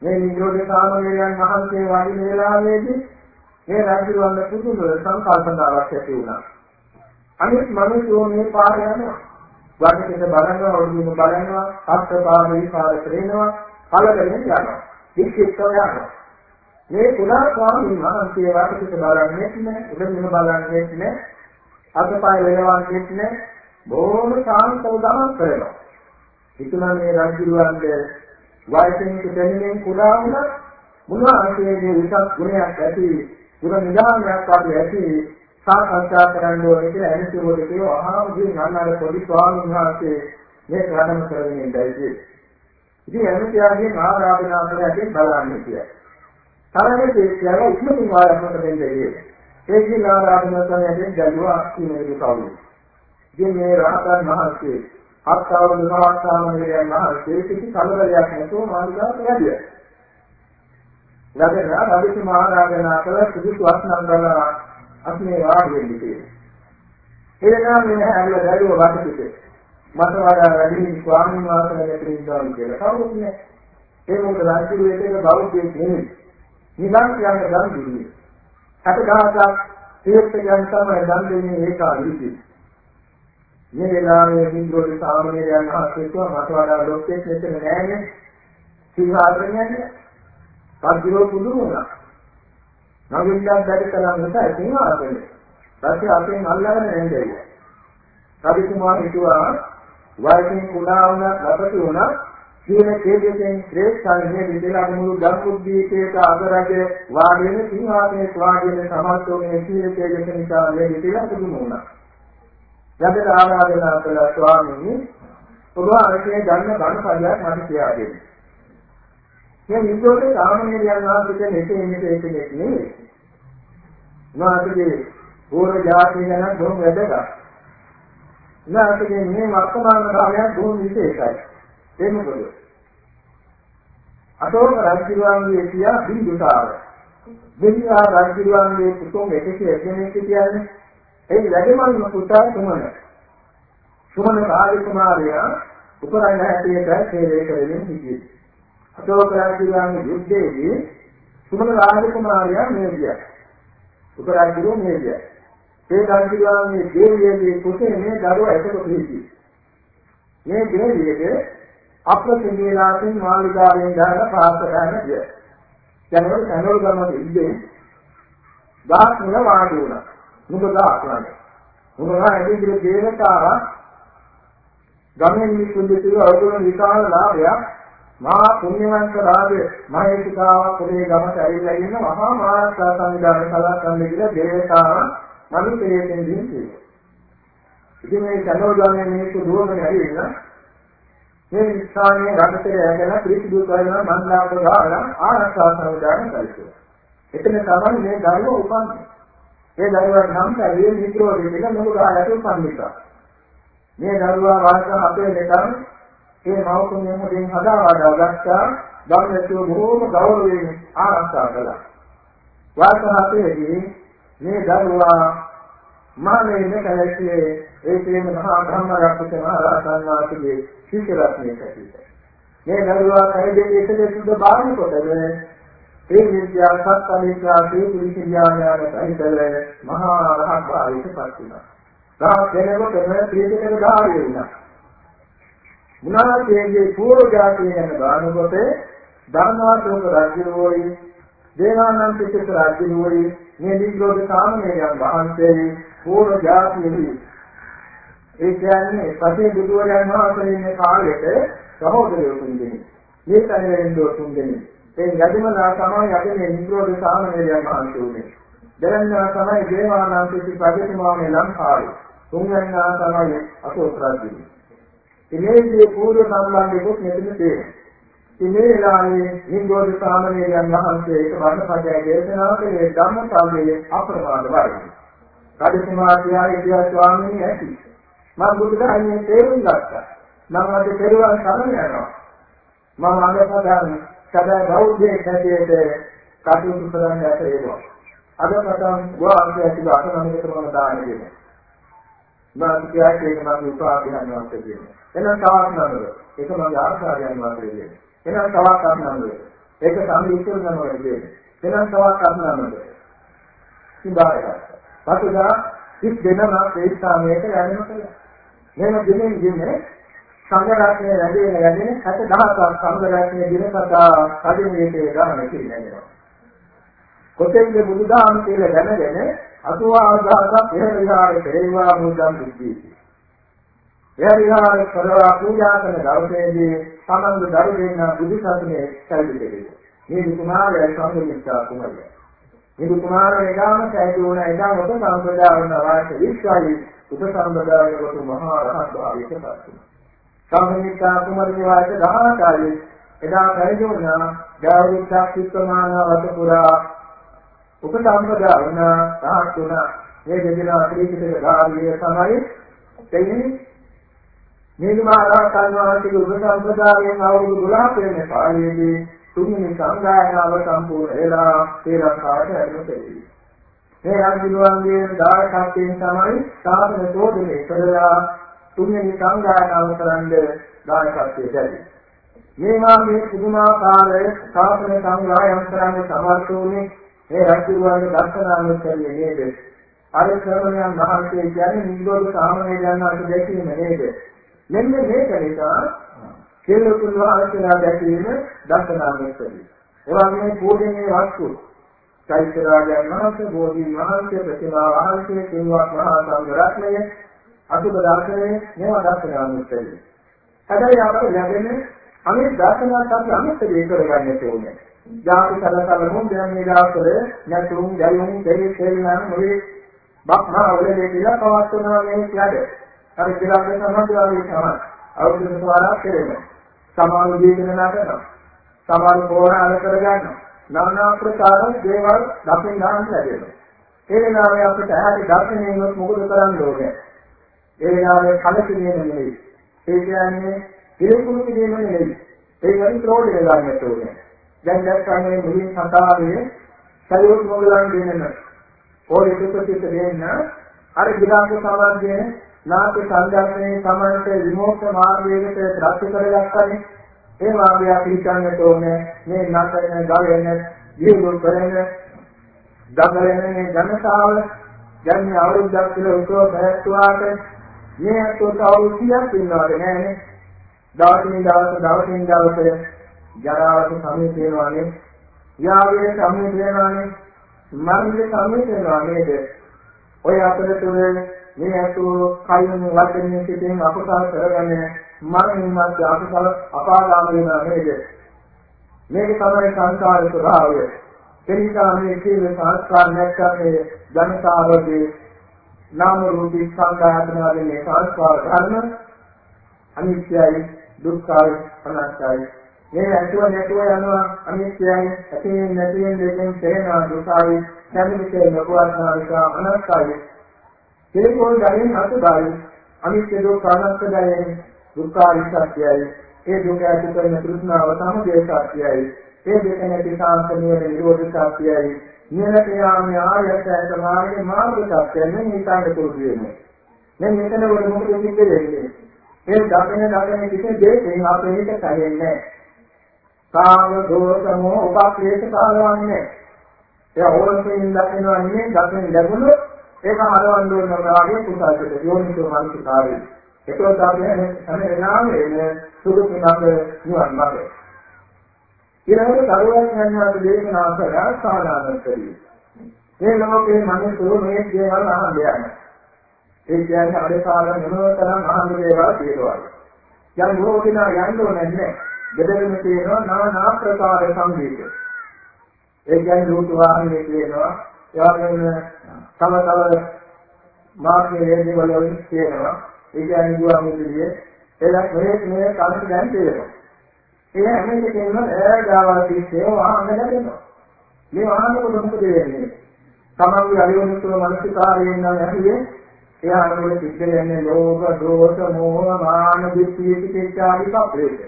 මේ නිරෝධ සාමණේරයන් වහන්සේ වදින වෙලාවේදී මේ රාජ්‍යවල පුදුම සංකල්පනාවක් ඇති වුණා. අනිත් මිනිස්සු මේ පාර යනවා. වර්ණකෙට බලනවා, ඔළුවෙම බලනවා, හත්පාරේ පාර ක්‍රේනවා, කලකෙන් යනවා. වික්ෂිප්තව යනවා. මේ කුඩා ස්වාමීන් වහන්සේ වාසිත බලන්නේ නැහැ, උඩින් බලන්නේ නැහැ, අතපය වෙනවන්නේ නැහැ, බොහොම සාන්තව ගමන් කරනවා. හිතුණා මේ රජුලන්ගේ වයසින් දෙන්නේ කුඩා වුණා මුලාංශයේ විසක් ගුණයක් ඇති ගුණ නිදානයක් වගේ ඇති සාකච්ඡා කරන්න ඕනේ කියලා එනිසෝද කියෝ අහාමදී නන්නර පොඩි ස්වාමීන් වහන්සේ මේ කඩම කරගෙන ඉඳයි ඉතින් එනිසාගේ ආරාධනා කරගෙන බලන්නේ කියලා. තරමේ තේක්ෂයාව ඉක්මනින් වාරකට දෙන්නේ. ඒකේ ආරාධනා කරගෙන ගැලුවා කියන කවුරු. ඉතින් මේ රහතන් වහන්සේ අත්තාවුන් මහත්සාමණේරයන් වහන්සේ කිසි කලබලයක් නැතුව මාළිගාවට වැඩියා. ළඟන රවිතු මහරජාණන් කළ සුදුසු අස්නම් බලලා අස්නේ වාඩි වෙන්න කියලා. එදෙනා මේ හැල්ල දරුව වටපිට මට වඩා වැඩි ස්වාමීන් වහන්සේ දෙකකින් ඉන්නවා කියලා කවුරුත් නෑ. ඒ මොකද රාජ්‍ය වේදේක බෞද්ධයෙක් නෙමෙයි. නිලං කියන්නේ දන් දුන්නේ. 60000ක් තීර්ථයන් තමයි දන් දෙන්නේ ඒක අදිසි. මේ වෙලාවේ හින්දුවේ සාමණේරයන් වහන්සේ කිව්වා මට වඩා ලොක්කෙක් මෙතන නෑනේ. සිංහාසනයන්නේ පස්දිරෝ පුදුම වුණා. නවින්දක් බැරි කලම් නිසා සිංහාසනේ. පස්සේ අපෙන් අල්ලගෙන නැන්දේ. රවිකුමාර හිතුවා වයසින් කුඩා වුණා ලබති වුණා කියන තේජයෙන් ශ්‍රේෂ්ඨාන්නේ විදලා මුළු ධම්මුද්දීපේට අගරජ වාගෙන සිංහාසනේ වාගෙන සමස්තෝනේ සීල තේජස නිසා මේ විදලා පුදුම වුණා. යදට ආරාධනා කළ ස්වාමීනි ඔබ අරකේ ගන්න බණ පදයක් මට කියා දෙන්න. මේ නිරෝධේ සාමාන්‍යයන් වහන්සේ මෙතේ මෙතේ කෙනෙක් නෙමෙයි. උනාටගේ පූර්ව ජාතිය ගැන බොහොම වැදගත්. උනාටගේ මේ වර්තමාන කාලයක් බොහොම විශේෂයි. ඒ මොකද? අතෝක රජුගේ පියා බින්දුසාර. බින්දුසාර රජුගේ පුතුන් එකසේ එක්කෙනෙක් කියන්නේ ඒ වැඩිමල්ම පුතා තුමන. සුමන කාලි කුමාරයා උපරණ හැටියට සේවය කරමින් සිටියේ. අශෝක රජුගේ යුද්ධයේදී සුමන රාජකුමාරයා මේදියා. උපරාජිකෝ මේදියා. ඒ රජුගේ දේවියගේ කුසේ මේ දරුවා එකතු පිළිසි. මේ දේවියගේ අප්‍රසිද්ධිලාසින් මාළිගාවෙන් දාන පාස ගන්න ගිය. යනකොට කනෝල් ගමන ඉන්නේ දාස් නෙල වාඩි වුණා. මොකද ආසන්න. මොනවා ඇදී දේවතාවා ගමෙන් මිසුන්දිතු අවුරුදු විශාල ලාභයක් මහා පුණ්‍යවන්ත රාජ මහේතිකාවක් පොලේ ගමට ඇවිල්ලා ඉන්න මහා මානසා සංවිධානය කලාකන්ද කියලා දේවතාව මනුස්සයෙක්ෙන් දින් කියනවා. ඉතින් මේ චනෝදානේ මිනිස්සු දුවගෙන ඇවිල්ලා මේ ස්ථානයේ රටතේ ඇගෙන පිළිසිදු කරන මන්දාක ගාලා ආරක්ෂා සංවිධානය කරනවා. එතන තමයි මේ ධර්ම උපන්නේ. ඒ දරුවා නම් කරියේ මිත්‍රෝ දෙන්න මොකද ආයතන සම්මිතා. මේ දරුවා වාසය අපේ දෙකම ඒ මෞතුමිය මුලින් හදාවදා ගත්තා ධම්මයේ බොහෝම ගෞරවයෙන් ආරක්ෂා කළා. වාසහතේදී මේ දරුවා මානේ මෙකලසියේ ඒ කියන මහා බ්‍රහ්මරක්ෂක මහරහතන් වහන්සේගේ ශිෂ්‍යරත්නයේ කැටිට. මේ දරුවා කයිදේ එකද සුද්ධ බාහිර කොටද ඒ විද්‍යා සත්පරිත්‍යා සීල ඥානයන සහිතව මහා රහත් භාවයට පත් වුණා. රහත් වෙනකොට මේ ත්‍රිපිටක ධාරී වුණා. මුනාදේගේ පූර්ව ජාතිය ගැන බලනකොට ධර්මාශෝක රජුවෝයි දේවානන්ද පිටික රජුවෝයි මේ නිරෝධ සාමණේරයන් වහන්සේ පූර්ව ජාතියෙහි. ඒ කියන්නේ පසේ බුදුරජාණන් වහන්සේ ඉන්න කාලෙට සහෝදරයෝ තුන්දෙනෙක් මේ තනියෙන් තුන් දෙනෙක්. ඒ යදිමලා තමයි අද මේ නිරෝධ සාමණේරයන් වහන්සේ උනේ. දෙවන්නා තමයි දේවානන්ද පිටික රජතුමාගේ ලංකාවේ. තුන්වෙනා තමයි අශෝක රජු ඉමේදී පූර්ව සම්බන්ධයකුත් මෙතන තියෙනවා. ඉමේ වෙලාවේ හින්දෝද සාමණේරයන් වහන්සේ ඒක වර්ණපදය දේශනා කළේ ධම්මසාමයේ අප්‍රමාද වර්ගය. රජතුමා කියාවේ කියා ස්වාමීනි ඇති. මම බුදුදහමේ තේරුම් ගත්තා. මම අද පෙරවන් සමන යනවා. මම අනුපදාන සදා බෞද්ධයෙක් හැටියට කටයුතු කරන්න ඇතේවා. අද පටන් ගෝවාන්ගේ ඇති අසනමික කරන දාන දෙන්නේ. මම කියාවේ ඒක මම උපාධියන් වහන්සේ කියන්නේ. එහෙනම් තවත් නමද. ඒක මගේ ආර්ථාරයන් වාසේ කියන්නේ. එහෙනම් තවත් අත්නමද. ඒක සම්මි ඉස්සර යනවා කියන්නේ. එහෙනම් තවත් අත්නමද. සිතායක. පසුදා ඉස් දෙනම ප්‍රේස්ථානයට යන්න කළා. මෙන්න දෙමින් දිනේ සංඝරත්නයේ වැඩිගෙන වැඩිගෙන 70000ක් සංඝරත්නයේ දිනපතා කඩින් මේකේ ගන්න කියලා. කොතෙන්ද බුදුදහම කියලා දැනගෙන අසුවාදාසක් එහෙ විහාරේ පෙරේවා මුදම් බුද්ධි. එහේ විහාරේ කරවා පූජා කරන දවසේදී සමන්ද දරු දෙන්න බුදු සසුනේ සැලසෙන්නේ. මේ කුමාරයා සම්පූර්ණිකා කුමාරයා. මේ කුමාරයා එදාම සැදුණ එදාම ඔබ සම්ප්‍රදායන වාසේ විශ්වාසී උපසම්පදාය කොට මහා රහත් භාවයට පත් වුණා. සම්පූර්ණිකා කුමාරගේ වාසේ දහාකාරී එදා පරිජෝනා ජාවිච්ඡා සිත්තමාන වත පුරා උපසම්පදා වුණා රහත් වුණා. මේ දෙදෙනා ත්‍රිපිටක ධාරිය තමයි දෙන්නේ මේ මහරහතන් වහන්සේගේ උපසම්පදායෙන් අවුරුදු 12 වෙන කාලයේදී තුන්වෙනි සංගායනාව සම්පූර්ණ වෙලා ශ්‍රී ලංකාවට ඇතුළත් මේ රාජිනුවන්ගේ දායකත්වයෙන් තමයි සාසන සෝදනය කළා තුන්වෙනි සංගායනාව කරන්න දායකත්වයේ දැරි. මේ මාගේ පුදුමාකාර සාසන සංග්‍රහයන් කරන්න සමර්ථ වුණේ මේ රාජිනුවන්ගේ දර්ශනානුස්සතිය නේද? අර ශ්‍රමණයන් වහන්සේ කියන්නේ නිරෝධ සාමණේරයන් වහන්සේ දැකීම නේද? මෙන්න මේක නිසා කෙලකුල් වහන්සේලා දැකීම දර්ශනාවෙන්නේ. එවැන්නේ පූජනීය වස්තු චෛත්‍යරාජයන් වහන්සේ, බෝධි වහන්සේ, ප්‍රතිමා වහන්සේ, සිල්වත් මහා සංඝ රත්නය, අසුබ දර්ශනය මේවා දර්ශනාවෙන්නේ. හැබැයි අපට ලැබෙන අනිත් දර්ශනාත් අපි අනිත්‍ය කරගන්න ඕනේ. ජාති කලකලමුන් දැන් මේ දවස්වල නැතුම්, ජයුම්, දෙවි සෙල්ලම් මොලේ බක්මා වල දෙවිලා පවත්වනවා මේ ක්ලඩ. අර කියලා ගන්න සම්බන්ධතාවය තමයි. අවුරුදු සවාරක් කෙරෙනවා. සමාන ජීවිතනා කරනවා. සමාන පෝරාල කරගන්නවා. নানা ප්‍රකාර දේවල් දකින්න ගන්න ලැබෙනවා. ඒ වෙනාවේ අපිට ඇහැටි දර්ශනයෙන්වත් මොකද කරන්න ඕනේ? ඒ වෙනාවේ කලකිරීම නෙවෙයි. ඒ කියන්නේ පිළිකුණු කිරීම නෙවෙයි. ඒ වගේ ක්‍රෝධය ගන්නට ඕනේ. දැන් දැක්කම මුලින් කතාවේ සයෝත් මොගලන් දෙන්න. ඕනේ දුක දෙන්න අර ගිලාක සමාජයේ නාට්‍ය සංදර්ශනයේ සමන්ත විමුක්ත මාර්ගයකට රැස් කරගත්තනේ. ඒ මාර්ගය පිළිගන්නට ඕනේ. මේ නටන ගලන ජීවු කරන දඟලන ජනතාව යන්නේ අවුරුද්දක් කියලා උසව පැවැත්වුවාට මේ අතට අවුරුද්දක් ඉන්නවද නෑනේ දවසින් දවස දවසින් දවස ජරාවට සමීප වෙනවානේ. යාවේ සමීප වෙනවානේ. මරණය සමීප වෙනවා නේද? ඔය අතරතුර මේ ඇතුළු කයින් වචනේ සිටින් අකුසල කරගන්නේ මරණින් මත් අකුසල අපාගාම වෙනවා නේද? මේක තමයි සංසාර ස්වභාවය. එනිසා මේ කීව සංස්කාර නැත්නම් ජනතාවගේ නාම රූපී සංඝාතන වලින් මේ සංස්කාර ධර්ම අනිත්‍යයි දුක්ඛයි අනාත්මයි මේ ඇතුව නැතුව යනවා අනිත්‍යයි ඇතිවෙන්නේ නැතිවෙන්නේ දෙකෙන් තේනවා දුකයි නැතිවෙන්නේ ලෝකවත්නා අනාත්මයි තේකෝල් ගයෙන් අසුභයි අනිත්‍ය දුක්ඛ අනාත්මයයි දුක්ඛාරි සත්‍යයයි ඒ දුක ඇති කරන තෘෂ්ණාව සමුදය සත්‍යයයි ඒ දෙක නැති සාන්තනිය නිරෝධ සත්‍යයයි නිරත යාම ආයතය මාර්ගයේ මාර්ග සත්‍යයෙන් නිතාන පුරුදු වෙනවා. දැන් මෙතන වල මොකද සිද්ධ වෙන්නේ? ඒ දකින දකින කිසි දෙයකින් අපේ හිත කැදෙන්නේ කාම දෝෂමෝ උපක්ලේශ කාලවන්නේ ඒ ඕනකින් දකිනවා නෙමෙයි දකින ලැබුණොත් ඒක හරවන්න ඕන වගේ කුසාරට යෝනිසෝ මනසිකාරය. ඒකෝ තමයි හැම වෙලාවෙම සුදු පිනක නිවන් මාර්ගය. ඊළඟට කරුවන් යනවා දේශනා කරලා සාධාරණ කරියි. මේ ලෝකේ මිනිස්සු මේ දේවල් අහන්න යනවා. ඒ කියන්නේ අර කාලේ මොනතරම් අහන්න දේවල් තියෙනවා. යම් මොකදිනා යන්න ඕනේ නැහැ. gedරෙම තියෙනවා নানা ආකාර සංගීත. ඒ කියන්නේ රූප වාහනේ තියෙනවා එවැගේම තම තව මාර්ගයේ වේදී වල තියෙනවා ඒ කියන්නේ දුවා මුදියේ එලක් මේ මේ කලින් දැන් තියෙනවා ඒ හැම එකකින්ම ඈගාවා තිස්සේ වාහන දෙනවා මේ වාහන කොට මොකද වෙන්නේ? තමන්ගේ අරියොන්තුව මානසිකාරයෙන් නම් ඇහිේ එයා අනුවල සිද්ධ වෙන්නේ ලෝභ දෝෂ මෝහ මාන දිට්ඨිය පිටාදී පප්‍රේත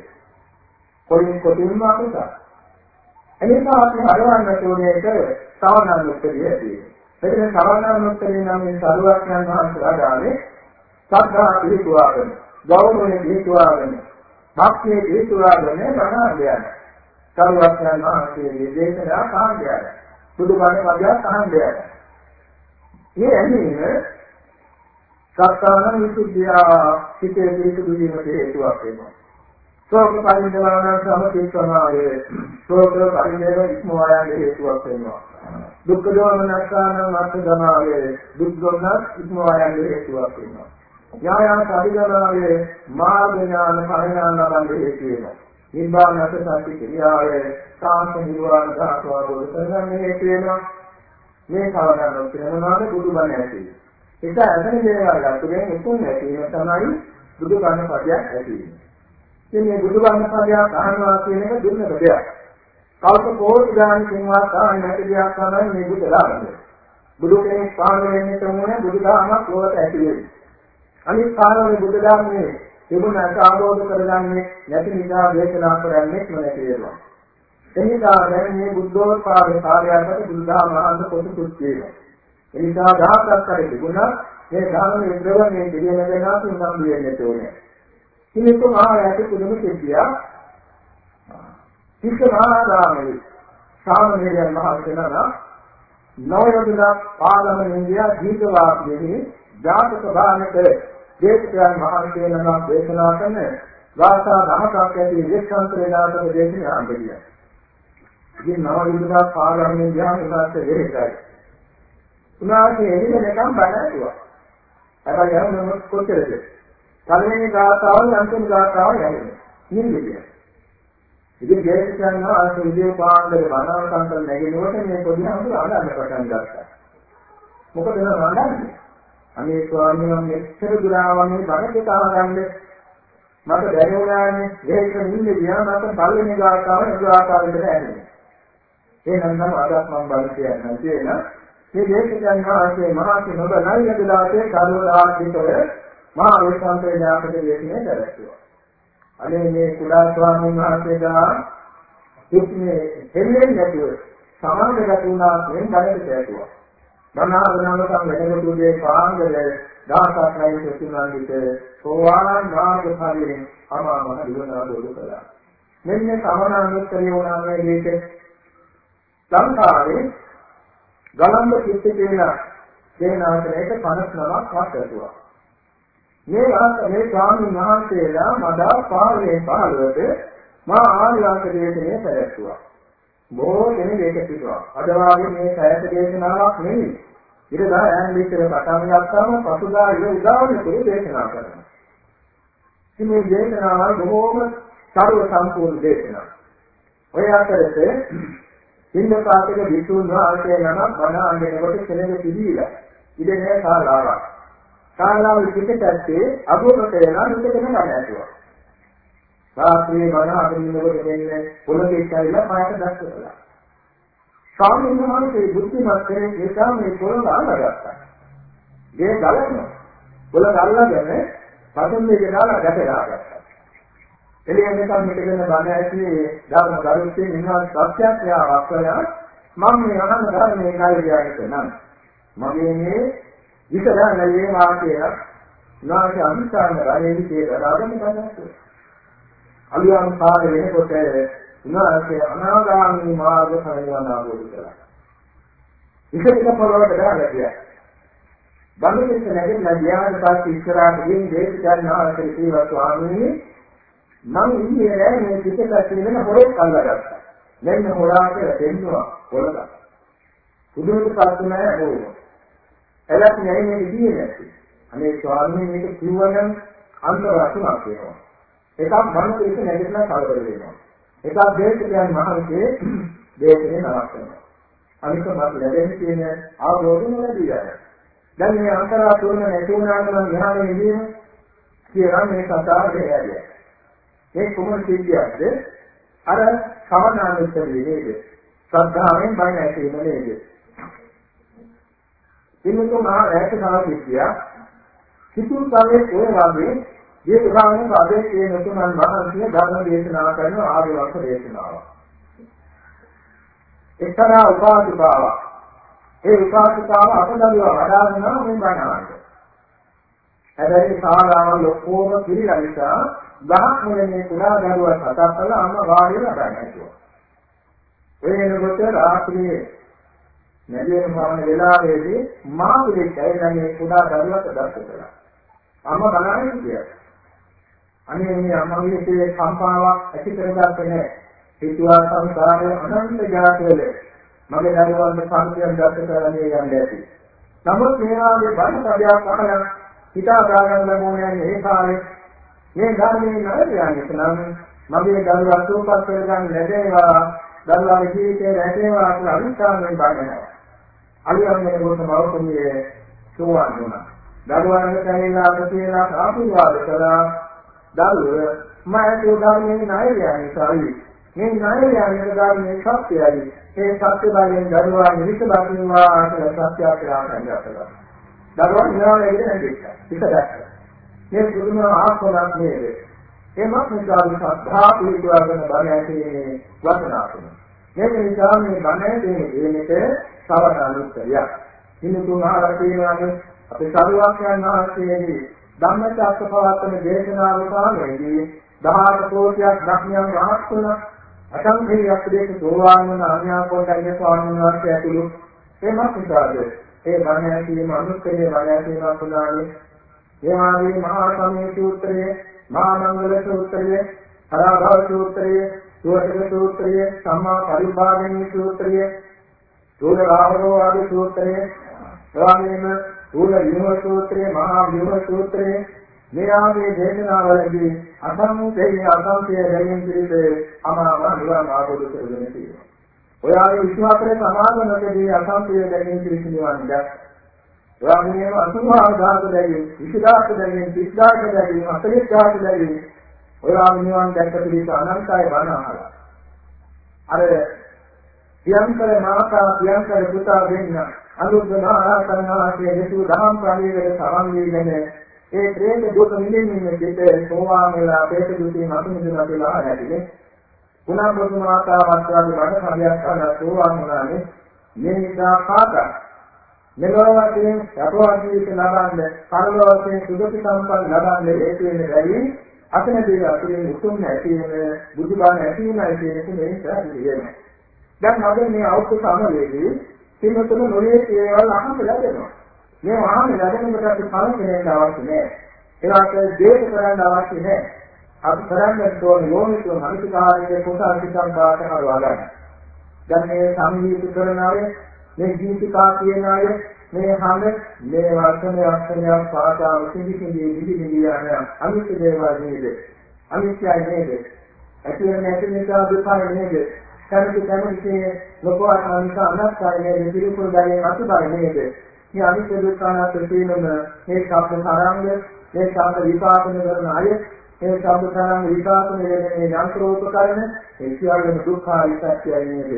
කොයින් කොටින්ම අකුසල එනිසා අපි හරවන්න ඕනේ සාවනානුත්තරිය ඇති. එතන සාවනානුත්තරිය නම් මේ සරුවක්යන් වහන්සේලා ගානේ සද්ධා පිළිතුවාගෙන, ගෞරවණය පිළිතුවාගෙන, භක්තිය පිළිතුවාගෙන මහාන්දයන්. සරුවක්යන් වහන්සේගේ දේශනා කාණ්ඩයයි. බුදුබණ වදයක් කාණ්ඩයයි. මේ ඇන්නේ සත්තාන විසුද්ධිය සිටේ පිළිතුරු දීමට හේතුවක් වෙනවා. ශෝක පරිදේවාන සමතික්‍රමාවේ ශෝක පරිදේව ඉක්මවා යන හේතුවක් වෙනවා. දුක්ඛ දෝමනස්කාන වර්තගමාවේ දුක් දෝමනස් ඉක්මවා යන හේතුවක් වෙනවා. ඥායන පරිගමාවේ මාර්ග ඥාන පරිඥාන ලබන හේතු වෙනවා. නිබ්බානස සත්‍ය ක්‍රියාවේ සාන්ත නිර්වාණ ධාතුව කරගන්න හේතු වෙනවා. මේ කවදාවත් කියනවාද බුදුබණ ඇති. ඒක ඇතන දේවල් අතුරෙන් උතුම් ඇති වෙන තමයි බුදුබණ පදයක් ඇති වෙන්නේ. ඉතින් මේ බුදුබණ පදයක් අහනවා කියන එක දුන්නක දෙයක්. කල්ප කෝටි ගානකින්වත් ආන්නේ නැති දෙයක් තමයි මේ බුදු දානය. බුදු කෙනෙක් පාන වෙන්නේ තමුනේ බුදුදහමක් ලෝකයට ඇති වෙන්නේ. අනිත් කාරණේ බුදු දානයේ තිබුණාට ආબોධ කරගන්නේ නැති නිසා දේශනා කරන්නේ නැති වෙනවා. එනිසා දැන් මේ බුද්ධෝත්පාද කාර්යයකට බුදුදහම අන්ත පොදුසුත් වෙනවා. එනිසා දහසක් කර තිබුණා මේ ධර්මයේ ද්‍රවණය පිළිවෙල වෙනවා නම් වෙන්නේ ඕනේ. කිලිතු මහායාට පුදුම සිද්ධියක් සිද්ධාරාමයේ සාමණේරයන් වහන්සේලා නවයොදුනා පාලම ඉන්දියා දීර්ඝවාක්‍යයේ ජාතක භාණක දේශකයන් වහන්සේලා දේශනා කරන වාසා දහසක් ඇති වික්ෂාන්තරේලාට දේශනා ආරම්භ ඉතින් නවයොදුනා පාලම ඉන්දියා විනාශ වෙහෙසයි. උනාසේ එළිවෙනකම් බණතුවා. හැබැයි යන මොකද කොච්චරද? පළවෙනි ගාථාවල් අන්තිම ගාථාවල් යන්නේ. නින්දිය. ඉතින් ජේසුස් කියනවා අර විදේ පාන්දර බණවකම් කරන නැගෙනකොට මේ පොඩි හඳු අඬන්න පටන් ගත්තා. මොකද එන අඬන්නේ? අනේ ස්වාමීන් වහන්සේ මෙච්චර දුරාවන්නේ බණ දෙක අහගන්න මට බැරි වුණානේ ඒක නින්නේ ගියා මට පළවෙනි ගාථාව නුදු ආකාරයට ඇන්නේ. ඒ නම් නම් අදත් මම බණ කියන්න තියෙන මේ දේශකයන් වහන්සේ මහා කිනොබ නයිලදලාතේ කරුණාන්විතව මහා වේසාන්තේ ඥාපක දේශනේ දැක්වුවා. අනේ මේ කුඩා ස්වාමීන් වහන්සේලා ඉන්නේ දෙන්නේ නැතුව සමාජගත වුණා මෙන් බණට දැකුවා. මනාවනමකම් වැඩගතුගේ පාංගල දාසක් නැයි සතුනාන්විත සෝවාන් මාර්ග ඵලයෙන් අමාමහ දිවනාදෝල කළා. මෙන්න සමනානුත්තරය වුණා මේක ලංකාවේ ගලම්බ කිත්ති කියන සේනාසනයක 59ක් වාසයතුවා. මේ මේ ස්වාමීන් වහන්සේලා මදා පාරේ පහළවට මා ආර්යංක දේශනේ පැවැත්තුවා. බොහෝ දෙනෙක් ඒක පිටුවා. අද වාගේ මේ සෑත දේශනාවක් නෙවෙයි. ඉතදා ඈන් විතර පටන් ගත්තාම පසුදා ඉර උදාවන තුරු දේශනා කරනවා. ඉතින් මේ දේශනාව බොහෝම සර්ව සම්පූර්ණ දේශනාවක්. ඔය අතරේ ඉන්න පාතක විසුණු වහන්සේ නම බණ අඳිනකොට කෙනෙක් පිළිවිලා. ඉතින් ඒ කාලාවක්. ශාලාව පිටපැත්තේ අභෝගත වෙනා නිතරම නැතුවා. රාත්‍රියේ බණ අදින්නකොට මෙන්න පොළොවේ ඉස්සෙල්ලා පායට දැක්කලා. ස්වාමීන් වහන්සේ බුද්ධිමත් කෙනෙක් නිසා මේ පොළොව අල්ලගත්තා. ගේ ගලනවා. පොළොව අල්ලගෙන පසුම්බේ දාලා ගැටලා ගත්තා. එළියෙන් නිකන් මෙතන බණ ඇතුලේ ධර්ම කරුත්තේ ඉන්නවා සත්‍යක්‍රියාවක් කරලා මම මේ අහන්න ධර්මයේ කාර්යය කරනවා. මගේ මේ විතරන්නේ වාක්‍යය නාක අනිසාන රාජේ තේරාගෙන බලන්න. අලියන් පාර වෙනකොට නාකේ අනාගාමී මාර්ග පරිවර්තන ආවෝද කියලා. විශේෂ පොළොවට දාලා ගියා. බඳුනිට නැගෙන්න ගියාට පස්සේ ඉස්සරහට ගිහින් දේශයන් ආශ්‍රේ කීවා ස්වාමීනි මම ඉන්නේ නෑ මේ පිටකත් වෙන හොරෙක් අල්ලගත්තා. මෙන්න හොරා කියලා දෙන්නවා පොළොට. උදුරට පස්සේ නෑ ඕන. එලක් නෑ මේ විදියේ නැති. අනේ ස්වාමීන් මේක කිව්වනම් අන්ත රසුණක් වෙනවා. එකක් මනස එක නැගිටලා කලබල වෙනවා. එකක් දේශකයන් මහන්සේ දේශනේ නවත්වනවා. අනික මට ලැබෙන්නේ තියෙන ආවෝදන ලැබී යනවා. දැන් මේ අන්තරා තුන නැති වුණාම නම් ධ්‍යානෙ නිදීම කියලා මේ කතාව දෙහැරිය. මේ කුමන සිද්ධියක්ද? අර සමනානුත්තර නේද? ශ්‍රද්ධාවෙන් බය නැති වෙන නේද? පින්නතුන් මහා රැයට සාවිත්‍යා සිතුල් කාලේ ඔය වගේ මේ උදාහරණ පදේ කියන තුනන් වහන්සේ ධර්ම දේශනා කරන ආර්ය වංශ දේශනාව. එක්තරා උපාසිකාවක්. ඒ උපාසිකාව අපදලිය වඩාගෙන මේ බණාට. හැබැයි ශාලාවල ඔක්කොම පිළිලා නිසා ගහක් මුලේ කුඩා දරුවා සතක් කළා අම්මා වාඩිලා ගන්නවා. ඒ වෙනකොට රාත්‍රියේ නැදීම භවන වෙලාවේදී මා පිළිච්ච ඇයිලා මේ කුඩා දරුවට දැක්ක කළා. අම්මා බලන්නේ කියලා. අනේ මේ අමංගිතේ කම්පාවක් ඇති කරගත්තේ නැහැ. හිතුවා සංසාරයේ අනන්ත ජාතවල මගේ දරුවන්ට සම්පූර්ණ ගත කරන්නේ යන්නේ ඇති. නමුත් මේ වාගේ බණපදයක් අහලා හිතා ගන්න ලැබුණේ ඒ කාලේ මේ ධර්මයේ නැරයන්නේ නම් මගේ දරුවා සූපත් කරගන්න ලැබේවා දරුවාගේ ජීවිතේ රැකේවා කියලා අනිත්‍යයෙන් බාරනවා. අලියන්නේ කොට මවතුමියේ සෝවාන් වුණා. දරුවන්ට කැලේලා අපේලා ආශිර්වාද කළා. දරුව මට ධර්මයේ ණය යන්නයි. මේ ණය යන්නේ ධර්මයේ සත්‍යයයි. ඒ සත්‍ය බලයෙන් දරුවා නිවිත බඳිනවා කියලා සත්‍ය අපිරාම කරගන්නවා. දරුවා නිරාමයේ නැගිට්ටා. පිට දැක්කා. මේ පුදුම ආත්මයක් නේද? ඒ මාත්‍රිකාවේ සද්ධා පිළිතුරගෙන බණ ඇතිනේ වචනාතුන. මේ නිසා මේ බණ ඇතිනේ මේකට සවන අනුත්තරයක්. හිමිතුන් ආහාර කියනවාගේ අපේ සරුවක්යන් වහන්සේගේ ධම්මචක්කපවත්තන දේශනාව කාලයේදී 18 කෝටියක් ධර්මයන් රහත් වුණා. අසංඛේයයක් දෙක සෝවාන් වන අඥාපෝණ්ඩය ස්වාමීන් වහන්සේ ඇතුළු එමත් නිසාද ඒ බණ ඇසීම අනුත්තරේ බණ ඇසීම අසුනානේ ඒ වාගේ මහා සමය සූත්‍රයේ මහා මංගල සූත්‍රයේ හරාභව සූත්‍රයේ සුවතක සූත්‍රයේ සම්මා පරිභාගණී සූත්‍රයේ සූර රාමරෝ ආදී සූත්‍රයේ එවාගෙම සූල විනෝද සූත්‍රයේ මහා විනෝද සූත්‍රයේ මේ ආදී දේශනාවලදී අසංකේය අසංකේය දැනීම් පිළිබේ අමාම නිවන් ආපෝද කරගෙන තියෙනවා. ඔය ආයේ විශ්වාසයේ සමාගමකදී අසංකේය දැනීම් පිළිබඳව දැක්. එවාගෙම අසුභාදාක දැනීම්, විසදාක දැනීම්, විස්දාක දැනීම්, අසලිකාක දැනීම් ඔය ආගේ නිවන් දැක්ක පිළිස අනන්තය බණ අහලා. අර පියංකර මාතා පියංකර පුතා දෙන්න අනුග්‍රහණ කරනවා කියන දහම් ප්‍රාණීවල සමන් වීගෙන ඒ ප්‍රේත දුක නිදෙන්නේ දෙත සෝවාන් වෙලා ප්‍රේත දුකෙන් අතු මිදෙනවා කියලා ආයතිනේ. පුනා බුදු මාතාවත් වගේ බඩ කඩයක් කරලා සෝවාන් වුණානේ. මේ නිසා කාට මෙලොවදී අපවාදීක ලබන්නේ පරලෝකයේ සුගති සම්පන්න ලබන්නේ හේතු වෙන බැරි අතනදී අතුරින් උතුම් නැති වෙන බුදුබණ ඇති වෙනයි කියන එක මේ පැහැදිලි වෙනවා. දැන් අපි මේ අවුරුදු සමයේදී පින්වතුන් නොයේ ඒවල් අහන්න ලැබෙනවා. මේ අහන්න ලැබෙනකොට අපි කලකිරෙන්න අවශ්‍ය නැහැ. ඒකට දේශ කරන්න අවශ්‍ය නැහැ. අපි කරන්න ඕන යෝනිසෝ මනසිකාරයේ කුසල් සිතම් බාට හරවා ගන්න. දැන් මේ සංගීත කරන අය, මේ ගීතිකා කියන අය, මේ හඳ, මේ වචන අක්ෂරයක් පාඨාව සිදි සිදි නිදි නිදි යන අනිත්‍ය දේවල් නේද? අනිත්‍යයි නේද? ඇති වෙන නැති නිසා දුකයි නේද? කැමති කැමති ලෝකවත් අනික අනස්සයි පිළිකුල් දැනෙන අසුබයි නේද මේ අනිත්‍ය දුක්ඛානාත් තේනම මේ ශබ්ද තරංග මේ ශබ්ද විපාකන කරන අය මේ ශබ්ද තරංග විපාකන වෙන මේ යන්ත්‍රෝපකරණ ඒ සියල්ලම දුක්ඛායි සත්‍යයි නේද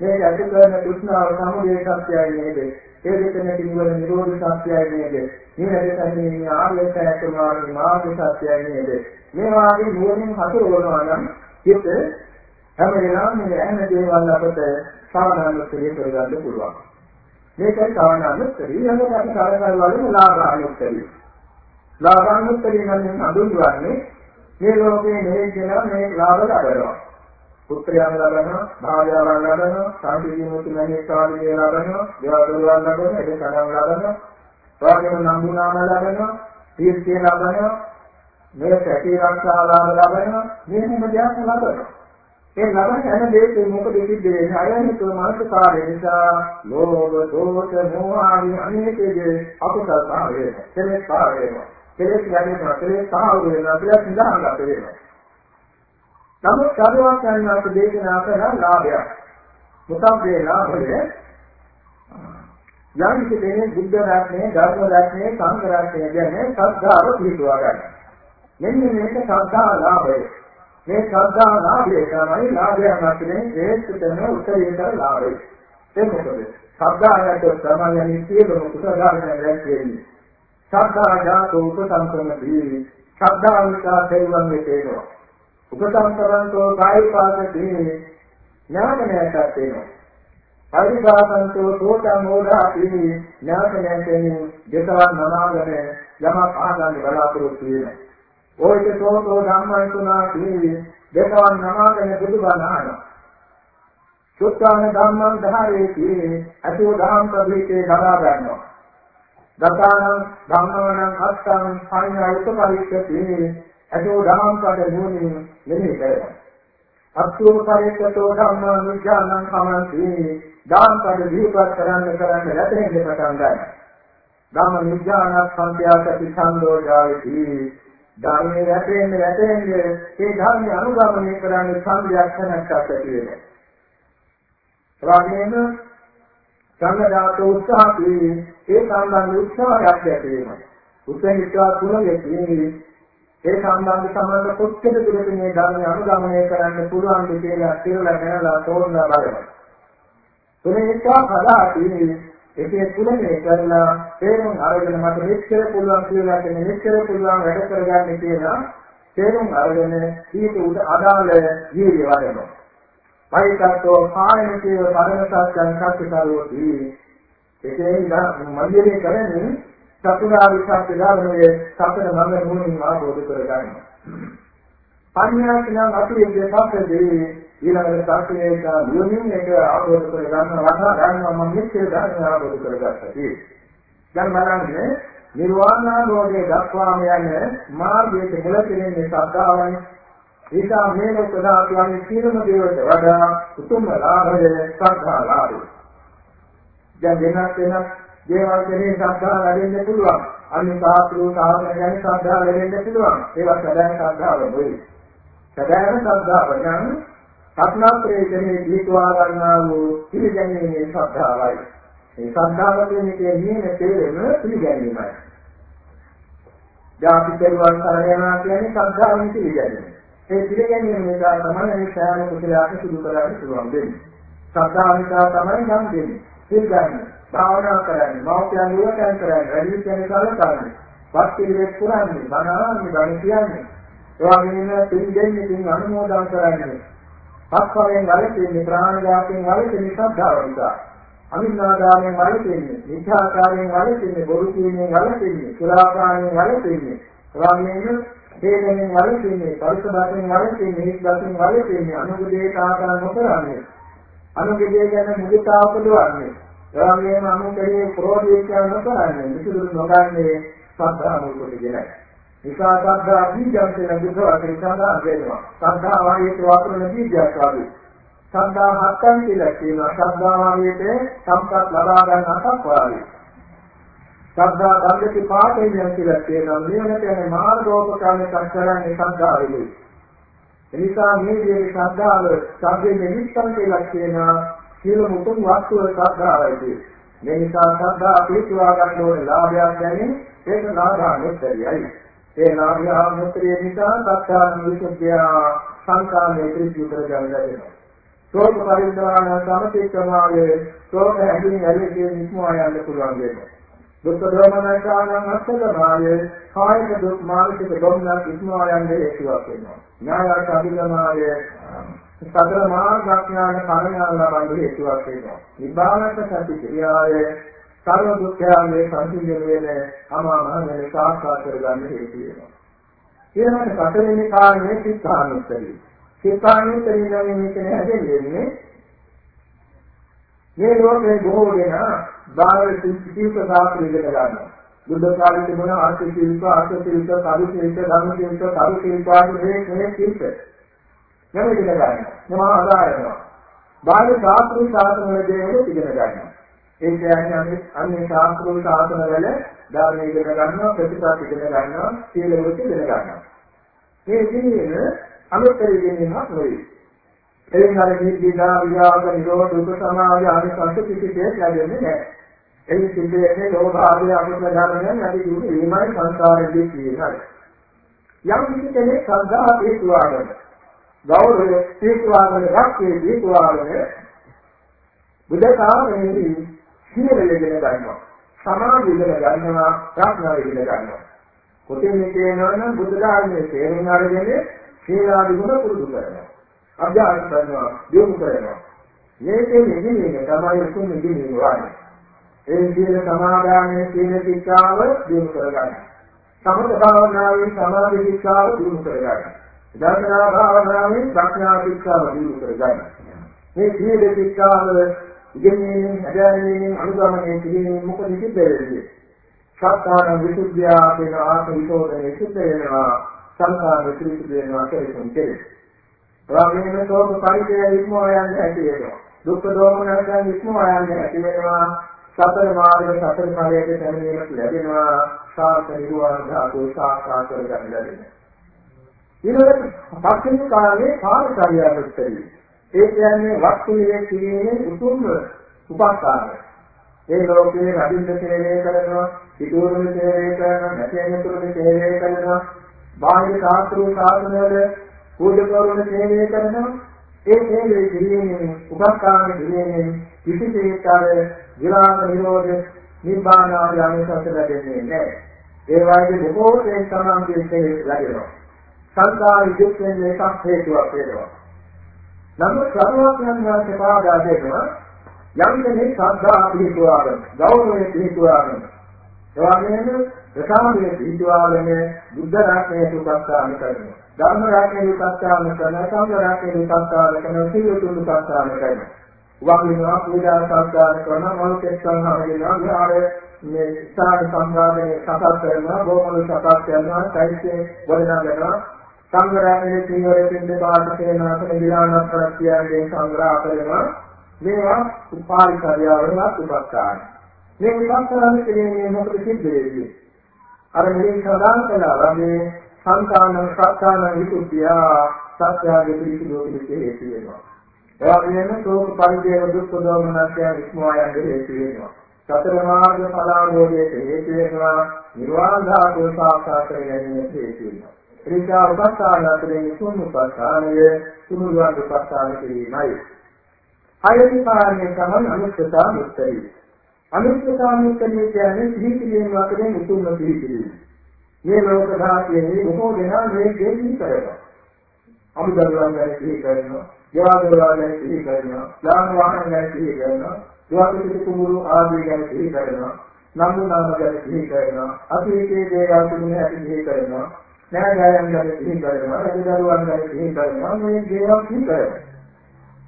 මේ ඇති කරන තෘෂ්ණාව සමුදය සත්‍යයි නේද ඒ දෙකෙන් නිවන නිරෝධ සත්‍යයි නේද මේ දෙකෙන් ආර්ය සත්‍ය මාර්ග සත්‍යයි නේද මේ වාගේ නුවණින් හසුරවනවා නම් හිත හැම වෙලාවෙම මේ ඇහෙන දේවල් අපට සාමාන්‍යත්වයෙන් කරගන්න පුළුවන්. මේකයි සාමාන්‍යත්වයෙන් ඊළඟට අපි කරගන්න වලින් ලාභානුත්තරය. ලාභානුත්තරය නම් හඳුන්වන්නේ මේ ලෝකේ නෙවෙයි මේ ලාභ ලබනවා. පුත්‍රයන් ලබනවා, භාර්යාවන් ලබනවා, සාන්තිදී මුතු මහේ කාර්යය ලබනවා, දේවල් දරුවන් ලබනවා, ඒක කඩම් ලබනවා, වාග්යම නම්බුනාම ලබනවා, තීර්ථය ලබනවා, මේ සැකී රක්ෂාලාභ ලබනවා, මේ හැම දෙයක්ම ලබනවා. ඒ ලබන හැම දෙයකින් මොකද සිද්ධ වෙන්නේ? අයහිතව මනස කාර්ය නිසා ලෝභ, දෝෂ, මෝහ ආදී අනේකයේ අකුසල භාවය කෙලෙස් භාවය කෙලෙස් යන්නේ කෙලෙස් සාහව වෙනවා කියලා සිඳහඟට වෙනවා. නමුත් කාර්යයක් කරනකොට දේශනා කරන ලාභයක්. මොකක්ද ඒ ලාභය? යම් කිසි බුද්ධ රත්නයේ, ධර්ම රත්නයේ, සංඝ රත්නයේ කියන්නේ ශ්‍රද්ධාව පිළිතුවා ගන්න. මෙන්න මේක ශ්‍රද්ධා ලාභය. මේ ශ්‍රද්ධා ලාභය තමයි ලාභයක් අතරින් ශ්‍රේෂ්ඨතම උත්තරීතර ලාභය. ඒ මොකද? ශ්‍රද්ධාවට සමානයි සියලුම කුසලාගෙන රැස්වෙන්නේ. ශ්‍රද්ධා ජාතෝ උපසංකරණදී ශ්‍රද්ධාව නිසා දෙවියන් වෙතේනවා. උපසංකරණතෝ කායිකාසදී ඥානමයටත් වෙනවා. පරිපාසන්තෝ සෝතං මොදාපි ඥානමයෙන් දෙසවන් නමාගෙන යමක් ආගන්න බලාපොරොත්තු වෙනවා. ඔයිට සෝතෝ ධම්මයි තුනා කීවේ දෙකවන් නමාගෙන බුදුබණ අහනවා. සුත්තාන ධම්මං ධාරේ කීවේ අසෝ ධම්ම ප්‍රභේතේ දරා ගන්නවා. දතානං ධම්මවනං අත්තං සංඥා උපපරිච්ඡති අදෝ දහම් කඩ නුවණින් මෙහෙය කරනවා. අත්තුම පරිත්තෝ ධම්මා නිජානං කමන්ති දාන කඩ දීපත් කරන්න කරන්න රැතෙන්නේ පටන් ගන්නවා. ධම්ම නිජානං සම්ප්‍යාසති ඡන්தோ ජායති ධර්මයේ රැතෙන්නේ රැතෙන්නේ ඒ ධර්මය අනුගමනය කරන්නේ ඡන්දයක් නැත්නම් ඇති වෙනවා. එවාගෙම සංඝදාත උත්සාහී ඒ සම්බන්ධ උත්සාහයක් ඇති වෙනවා. උත්සාහිතා තුනකදී ඒ සම්බන්ධ සම්බන්ධ කොච්චර දුරට මේ ධර්මය අනුගමනය කරන්න පුළුවන්ද කියලා කියලා දැනලා තෝරලා බලනවා. තුනේක කලාදී ඒකේ තුනේ කරලා තේරුම් අරගෙන මට මෙච්චර පුළුවන් කියලා කියන්නේ මෙච්චර පුළුවන් වැඩ කරගන්න කියලා තේරුම් අරගෙන ඊට උඩ අදාළ ජීවිතය වඩනවා. පයිකටෝ කායනකේ පරමසත්‍යං සත්‍යකාරෝති ඒකේ මන්දිරේ කරන්නේ චතුරාර්ය සත්‍ය ධර්මයේ සතර මඟ නුවණින් ආબોධ කරගන්න. පඤ්ඤාඥාන අතුරුගේ සත්‍යදී ඊළඟට සත්‍යයට නුවණින් එක ආબોධ කරගන්න වහා ගන්නවා මම මෙච්චර ධර්ම ආબોධ කරගත්තා. දැන් බලන්නේ නිර්වාණාභෝධයේ දක්වාම යන මාර්ගයේ මුල කෙරෙන්නේ ශ්‍රද්ධාවයි. ඊටා මේ ලෝකදා කියන්නේ සීලම දේවට වඩා උතුම් ලාභය ශ්‍රද්ධා ලාභය. දැන් වෙනස් වෙනස් දේවල් කෙරේ ශ්‍රද්ධා වැඩෙන්න පුළුවන්. අනිත් සාස්ත්‍රීය සාධන ගැන ශ්‍රද්ධා වැඩෙන්න පුළුවන්. ඒවා සදාන ශ්‍රද්ධාව නෙවෙයි. සදාන ශ්‍රද්ධාව නම් සත්‍නාත්‍රයේ කෙරේ දීත්වා ගන්නා වූ පිළිගැනීමේ ශ්‍රද්ධාවයි. මේ ශ්‍රද්ධාව කියන්නේ නියම තේරෙන පිළිගැනීමයි. දැන් අපි පෙරවන් කරගෙන යනවා කියන්නේ ශ්‍රද්ධාවෙන් පිළිගැනීම. ඒ පිළිගැනීම නිසා තමයි මේ ශාන කුසලයට සිදු කරන්න පුළුවන් වෙන්නේ. ශ්‍රද්ධාව නිසා තමයි නම් දෙන්නේ. පිළිගන්නේ. භාවනා කරන්නේ, මෞඛ්‍යයන් නියතයන් කරන්නේ, වැඩි කියන කලකරන්නේ. වත් පිළිවෙත් පුරන්නේ, බණාන්නේ, බණ කියන්නේ. ඒ වගේම පිළිගන්නේ, පින් අනුමෝදන් කරන්නේ. පස්වරෙන් වලකින්නේ, ප්‍රාණඝාතයෙන් වලකින්නේ ශ්‍රද්ධාව නිසා. අවින්නාදාමයෙන් වලකින්නේ, මිත්‍යාචාරයෙන් වලකින්නේ, බොරු කීමෙන් වලකින්නේ, සුරාපානයෙන් වලකින්නේ. ඒ වගේම හේතෙන් වලකින්නේ පරිසදායෙන් වලකින්නේ හිස්දායෙන් වලකින්නේ අනුගදේට ආකාර නොකරන්නේ අනුගදේ ගැන මුදිතා උපදවන්නේ එවාගෙම අනුගදේ ක්‍රෝධය කියන නොකරන්නේ විසුදු නොගන්නේ සද්ධා මුල්කොටගෙන නිසා සද්ධා බීජයන් කියන බුද්ධ වචන වෙනවා. සද්ධා වායේ වතුරන බීජයක් වගේ සද්ධා හත්තන් කියලා කියනවා. සද්ධා වායේට සම්පත් ලබා ගන්න අතක් වාගේ. සද්ධා ධම්මති පාඨයෙන් කියලා කියනවා. නිවනට යන මාර්ගෝපක්‍රමයක් කරන්නේ සද්ධාවෙලයි. එනිසා මේ විදිහේ ශ්‍රද්ධාව සම්පේ නිමිත්තන් කියලා කියනවා. සියලු මුතුන් වස්තුව ශ්‍රද්ධාවයි. මේ නිසා ශ්‍රද්ධා පිටුවා ගන්න ඕනේ ලාභයක් දැනෙන ඒක ලාභානුත්තරයයි. ඒ ලාභානුත්තරය නිසා සත්‍යාන විසුද්ධිය සංකාමයේ ත්‍රිවිධ කරගන්න ලැබෙනවා. සෝත පරිද්දාන සමතික්‍රමාවේ සෝත ඇහින් ඇලෙන්නේ නිස්මෝ යන්න පුළුවන් වෙනවා. දුක්ඛ දෝමනසානං අස්සලමාය කායික දුක් මානසික දුක්ඛ ඉක්මවා යන්නේ හේතුවක් වෙනවා. ඥායක අභිගමාය සතර මාර්ගඥාන කර්ණයන් ලබන්නේ හේතුවක් වෙනවා. නිබ්බානක සති ක්‍රියාය සර්ව දුක්ඛයන්ගේ සංසිඳන වෙන අමාමහගෙන සාක්ෂාත් කරගන්න හේතු වෙනවා. ඊළඟට පතරෙනි කාරණේ සිතානුත්තරී. සිතානුත්තරී නම් මේක හැදෙන්නේ මේ ලෝකේ බොහෝ දෙනා බාහිර සිල්ප සාත්‍රය ඉගෙන ගන්නවා. බුද්ධ කාලේ තිබුණ ආර්ථ ශිල්ප, ආර්ථ ශිල්ප, කාර්ය ශිල්ප, ධර්ම ශිල්ප, කාර්ය ශිල්ප ආදී මේ ශිල්ප. යම ඉගෙන ගන්නවා. යම ආදායනවා. බාහිර සාත්‍රික සාසන වල දේවල් ඉගෙන ගන්නවා. ඒ කියන්නේ අනිත් අනිත් සාත්‍රික සාසන වල ධර්ම ඉගෙන ගන්නවා, ප්‍රතිපද ඉගෙන ගන්නවා, සීල වෘත්ති ඉගෙන ගන්නවා. මේ ඉගෙනීම අනුත්තර ඉගෙනීමක් නෙවෙයි. එයින් අර නිදීදා විරාග නිරෝධ උපසමාධි ආදී සංස කිසිදේ ලැබෙන්නේ නැහැ. එයි සිද්දේනේ ලෝභ ආදී අකුසල ධර්මයන් නැති දුක ඊමයි සංසාරයේ තියෙනවා. යම් කිසි කෙනෙක් සද්ධා හේතුවාගෙන ගෞරවය හේතුවාගෙන රක්කේ හේතුවාගෙන බුද්ධ කාමයේ සීලය ඉගෙන ගන්නවා. සමාධි ඉගෙන ගන්නවා, ප්‍රඥාව ඉගෙන ගන්නවා. කොටින් කියනවා නම් බුද්ධ ධර්මයේ තේරුම් අරගෙන සීලාදි ගුණ පුරුදු කරනවා. අභ්‍යාස කරනවා දියුණු කරනවා. මේකේ නිදිනේ තමයි උතුම් නිදිනේ වන්නේ. ඒ සීල සමාදානයේ සීල ශික්ෂාව දියුණු කරගන්න. සමත භාවනාවේ සමාධි ශික්ෂාව දියුණු කරගන්න. දර්ශනා භාවනාවේ ප්‍රඥා ශික්ෂාව දියුණු කරගන්න. මේ සීල ශික්ෂාව ඉගෙනීමෙන් හැදෑරීමෙන් අනුගමනය කිරීමෙන් මොකද සිද්ධ වෙන්නේ? සත්‍යාන විසුද්ධිය කියන ආත්ම විශෝධනයේ සිද්ධ වෙනවා. සංකාර පිළිසිදු වෙනවා කෙරෙන කෙරේ. එවාගෙම සෝක පරිදේ ඉක්මවා යන්න හැටි වෙනවා. දුක්ඛ දෝමනයන් ඉක්මවා යන්න හැටි වෙනවා. සතර මාර්ග සතර ඵලයේ පැමිණීමට ලැබෙනවා. සාර්ථක නිර්වාණ ධාතු සාක්ෂාත් කරගන්න ලැබෙනවා. ඊළඟට පස්වෙනි කාලේ කාර්යකාරියවෘත්තරී. ඒ කියන්නේ වස්තුවේ කිරීමේ උතුම් උපකාරය. ඒ ලෝකයේ රබින්ද සේවය කරනවා, පිටුරුම සේවය කරනවා, නැතිවෙනතුරුම සේවය කරනවා, බාහිර සාස්ත්‍රීය සාධනවල පූජකවරුන් සේවය කරනවා. ඒ සේවය කිරීමෙන් උපකාරණ කිරීමෙන් කිසිසේතර විරාග නිරෝධ නිබ්බාන ආදී අනුසස් ලැබෙන්නේ නැහැ. ඒ වගේ බොහෝ තේ සමාන්තයේ ලැබෙනවා. සංකාර යුක්තෙන් එකක් හේතුවක් වෙනවා. නමුත් සරුවක් යන වාසේ පාදා දෙනවා යම් කෙනෙක් ශ්‍රද්ධා පිළිතුවාගෙන ගෞරවය පිළිතුවාගෙන එවාගෙම ප්‍රසාදයේ පිළිතුවාගෙන බුද්ධ රාජ්‍යයේ සුපස්ථාන කරනවා ධර්ම රාජ්‍යයේ සුපස්ථාන කරනවා සංඝ රාජ්‍යයේ සුපස්ථාන කරනවා සීල තුන් සුපස්ථාන කරනවා වගේනවා පූජා සත්කාර කරනවා මොහොතේ සංහාරේනවා විහාරයේ මේ සාධ සම්බන්ධයේ සකස් කරනවා බොහොම සකස් කරනවා සාහිත්‍යයේ වඩනවා සංඝ රාජ්‍යයේ සීවරේ පින්ද පාඨ කරනවා කියලා ප්‍රත්‍යයන්ගෙන් සංග්‍රහ කරනවා මේවා උපාරිකාරියවලත් උපස්ථාන. මේ විපස්සනා කියන්නේ මොකද සිද්ධ වෙන්නේ? අර මෙලින් සදාන් කළා වගේ සංකාන සත්‍යාන විසුද්ධිය සත්‍යයේ පිළිසිදු පිළිසෙ හේතු වෙනවා. ඒ වගේම සෝක පරිදේව දුක්ඛ දෝමනස්ය විස්මෝයන් හේතු වෙනවා. සතර මාර්ග ඵලාභෝධයේ හේතු වෙනවා. නිර්වාණ ධාතු සාක්ෂාත් කර ගැනීම හේතු වෙනවා. ත්‍රිචා උපස්ථාන අතරින් තුන් උපස්ථානය තුනුරුවන් උපස්ථාන කිරීමයි. හයවෙනි කාරණය තමයි අනුස්සතා මුත්තයි. අනුස්සතා මුත්තයි කියන්නේ පිළිපිළිම අතරින් උතුම්ම පිළිපිළිම. මේ ලෝක ධාතයේ බොහෝ දෙනා මේ දෙවි කරනවා. අමුදරුවන් ගැන සිහි කරනවා, ජවාදරුවන් ගැන සිහි කරනවා, යාන වාහන ගැන සිහි කරනවා, දුවපිට කුමුරු ආදී ගැන සිහි කරනවා, නම්බු නාම ගැන සිහි කරනවා, අතීතයේ දේවල් තුනේ ඇති සිහි කරනවා, නෑදෑයන් ගැන සිහි කරනවා, රජදරුවන් ගැන සිහි කරනවා, මේ දේවල් සිහි කරනවා.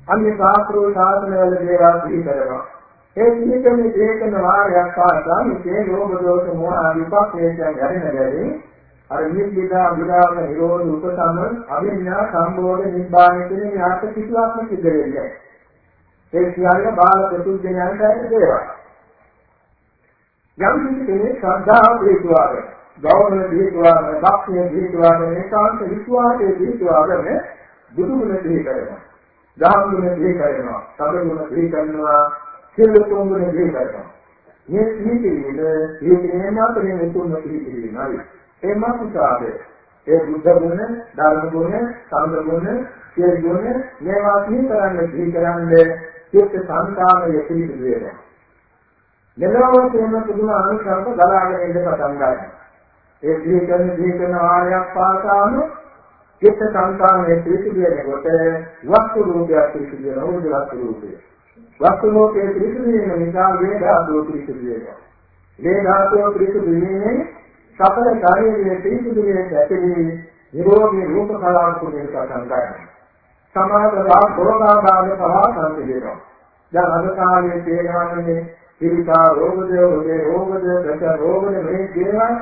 අන්‍ය ශාස්ත්‍රෝ ශාසනවල දේවල් සිහි කරනවා. ඒ සිහිකම ඒකන වාරයක් පාසා මේ රෝග දෝෂ මොහ විපක්ෂයෙන් යරින බැරි අර නිබ්බිදා විරාම නිරෝධ උපසම අවිඤ්ඤා සම්බෝධ නිබ්බාන කියන මේ අර්ථ කිසිවක්ම සිද්ධ වෙන්නේ ඒ කියන්නේ බාල ප්‍රතිඥයන්ට ඇති දේවල්. යම් කිසි කෙනෙක් ශ්‍රද්ධාව පිළිතුවාගෙන ගෞරව පිළිතුවාගෙන භක්තිය පිළිතුවාගෙන ඒකාන්ත විශ්වාසයේ පිළිතුවාගෙන බුදු ගුණ පිළිකරනවා. දහම් ගුණ සිහි කරනවා, සබ ගුණ සිහි කරනවා, සිල් තුන් ගුණ සිහි කරනවා. මේ සිහි කිරීම සිහි කිරීම අතරින් උතුම්ම සිහි කිරීමයි. ඒ මානසිකාද ඒ බුද්ධ ගුණ, ධර්ම ගුණ, සංඝ ගුණ, සියලු ගුණ මේවා සිහි කරන්න සිහි කරන්නේ චිත්ත සංකාමයේ පිළිබඳ වෙනවා. මෙලොව තියෙන පුදුම අනුසංක ගලාගෙන ඉඳ පටන් ගන්නවා. ඒ සිහි කරන සිහි කරන ආයයක් පාසාම චිත්ත සංකාමයේ පිළිසිදු වෙනකොට වස්තු රූපයක් පිළිසිදු වෙනවා උද වස්තු රූපය. වස්තු ලෝකයේ පිළිසිදු වෙන නිසා වේ ධාතුව පිළිසිදු වෙනවා. මේ ධාතුව පිළිසිදු වෙන්නේ සකල ශරීරයේ පිළිසිදු වෙන ඇතිවි නිරෝගී රූප කලාව කුමේ සංකාරය. සමාධිලා රෝගාබාධ පවා සංසිඳෙනවා. දැන් අද කාලයේ තේරවන්නේ පිළිකා රෝගද රෝගේ රෝගද දස රෝගද මේ දේවල්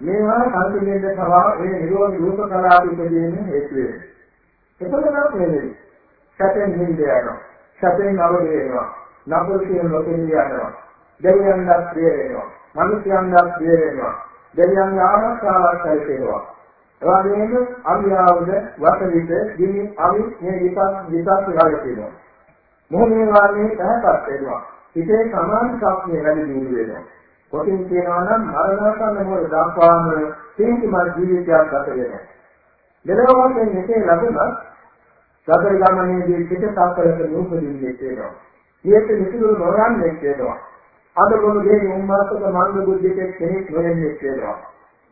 මේවා සංසිඳෙන්න පවා මේ නිරෝධ රූප කලාප ඉදීම හේතු වෙනවා. එතකොට මේ සැපෙන් නිින්ද යනවා. සැපෙන් අවදි වෙනවා. නපුරුෂයන් ලෝකෙන් යනවා. දෙවියන්වත් ප්‍රිය වෙනවා. මිනිස්යන්වත් ප්‍රිය වෙනවා. දෙවියන්ගේ ආරක්ෂාවක් සැලසෙනවා. එවැගේම අවියාවද වසවිත දිනි අවි මේ විපස් විපස් ගලපෙනවා. මොහොනේ වාගේ තහපත් වෙනවා. හිතේ සමාන ශක්තිය වැඩි දියුණු වෙනවා. කොටින් කියනවා නම් මරණාසන්න මොහොත දක්වාම තීන්තිමත් ජීවිතයක් ගත වෙනවා. මෙලොව වශයෙන් මෙසේ ලැබුණත් සතර ගමනේදී පිටසාකරක නූපදින්නේ කියනවා. ඊට නිකුල් නොරන්නේ කියනවා. අද මොනදේ උම්මාසක මංග බුද්ධිකෙක් කෙනෙක් වෙන්නේ කියනවා.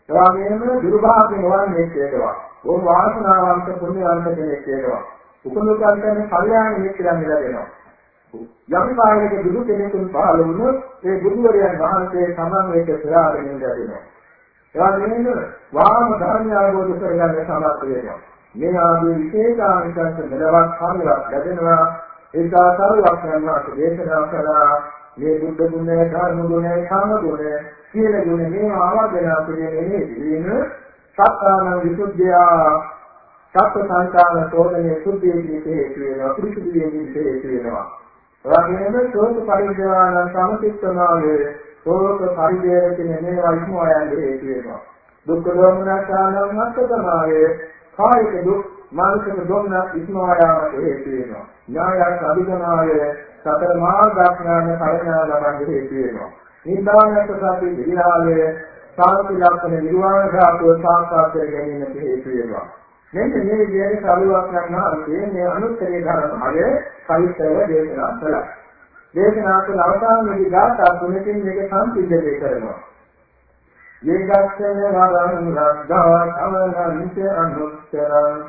එවාගෙම දුර්භාග්‍ය නොවන්නේ කියනවා. ඕම වාසනාවන්ත පුණ්‍යවන්ත කෙනෙක් කියනවා. උපනුකල්පන කල්යාණ මිත්‍රයන් ලැබෙනවා. යම් කාලයක බුදු කෙනෙකුන් පහළ වුණොත් ඒ බුදුවරයන් වහන්සේ තමන් වෙත සොයාගෙන ඉඳලා එවාගෙම වාම ධර්මය අවබෝධ කරගන්න සමර්ථ වෙනවා. මේ ආදී විශේෂාංශයන් මෙලවක් හරියක් ලැබෙනවා. ඒක සාරුවක් කරනවා දේශනා කරලා මේ බුද්ධ ගුණය, ධර්ම ගුණය, සංඝ ගුණය, සීල ගුණය මේ ආවර්ජන පිළිගෙන ඉන්නේ සත්‍යාන විසුද්ධියා. සත්‍ය සංකාන සෝදනේ සුද්ධියේ හේතු වෙනවා පිරිසුදු වීමේ හේතු වෙනවා. එවැගේම සෝත පරිද්‍රාණ සමතික්‍රමාවේ සෝත පරිදේශින මේවා ඉක්මවා යන්නේ හේතු වෙනවා. දුක්ඛ දෝමනසානම් මත්තකමාවේ කායික දුක් මානසික දෝමන ඉක්මවා යාමට හේතු වෙනවා ඥායයන් අභිගමාය සතර මාර්ගඥාන පරිඥා ලබන්න හේතු වෙනවා නිබ්බානක සති විලාලය සාන්ති ලක්ෂණ නිර්වාණ ධාතුව සාක්ෂාත් කර ගැනීමට හේතු වෙනවා මෙන්න මේ විදිහේ සාරුවක් ගන්නවා මේ අනුත්තරේ ධර්මය කලිතව දේශනා කළා. දේශනා කළ අවසානයේදී ගාථා තුනකින් මේක සම්පූර්ණ කරනවා. යේගස්සන වරං රද්ධා සමනන්ත අනුත්තරං.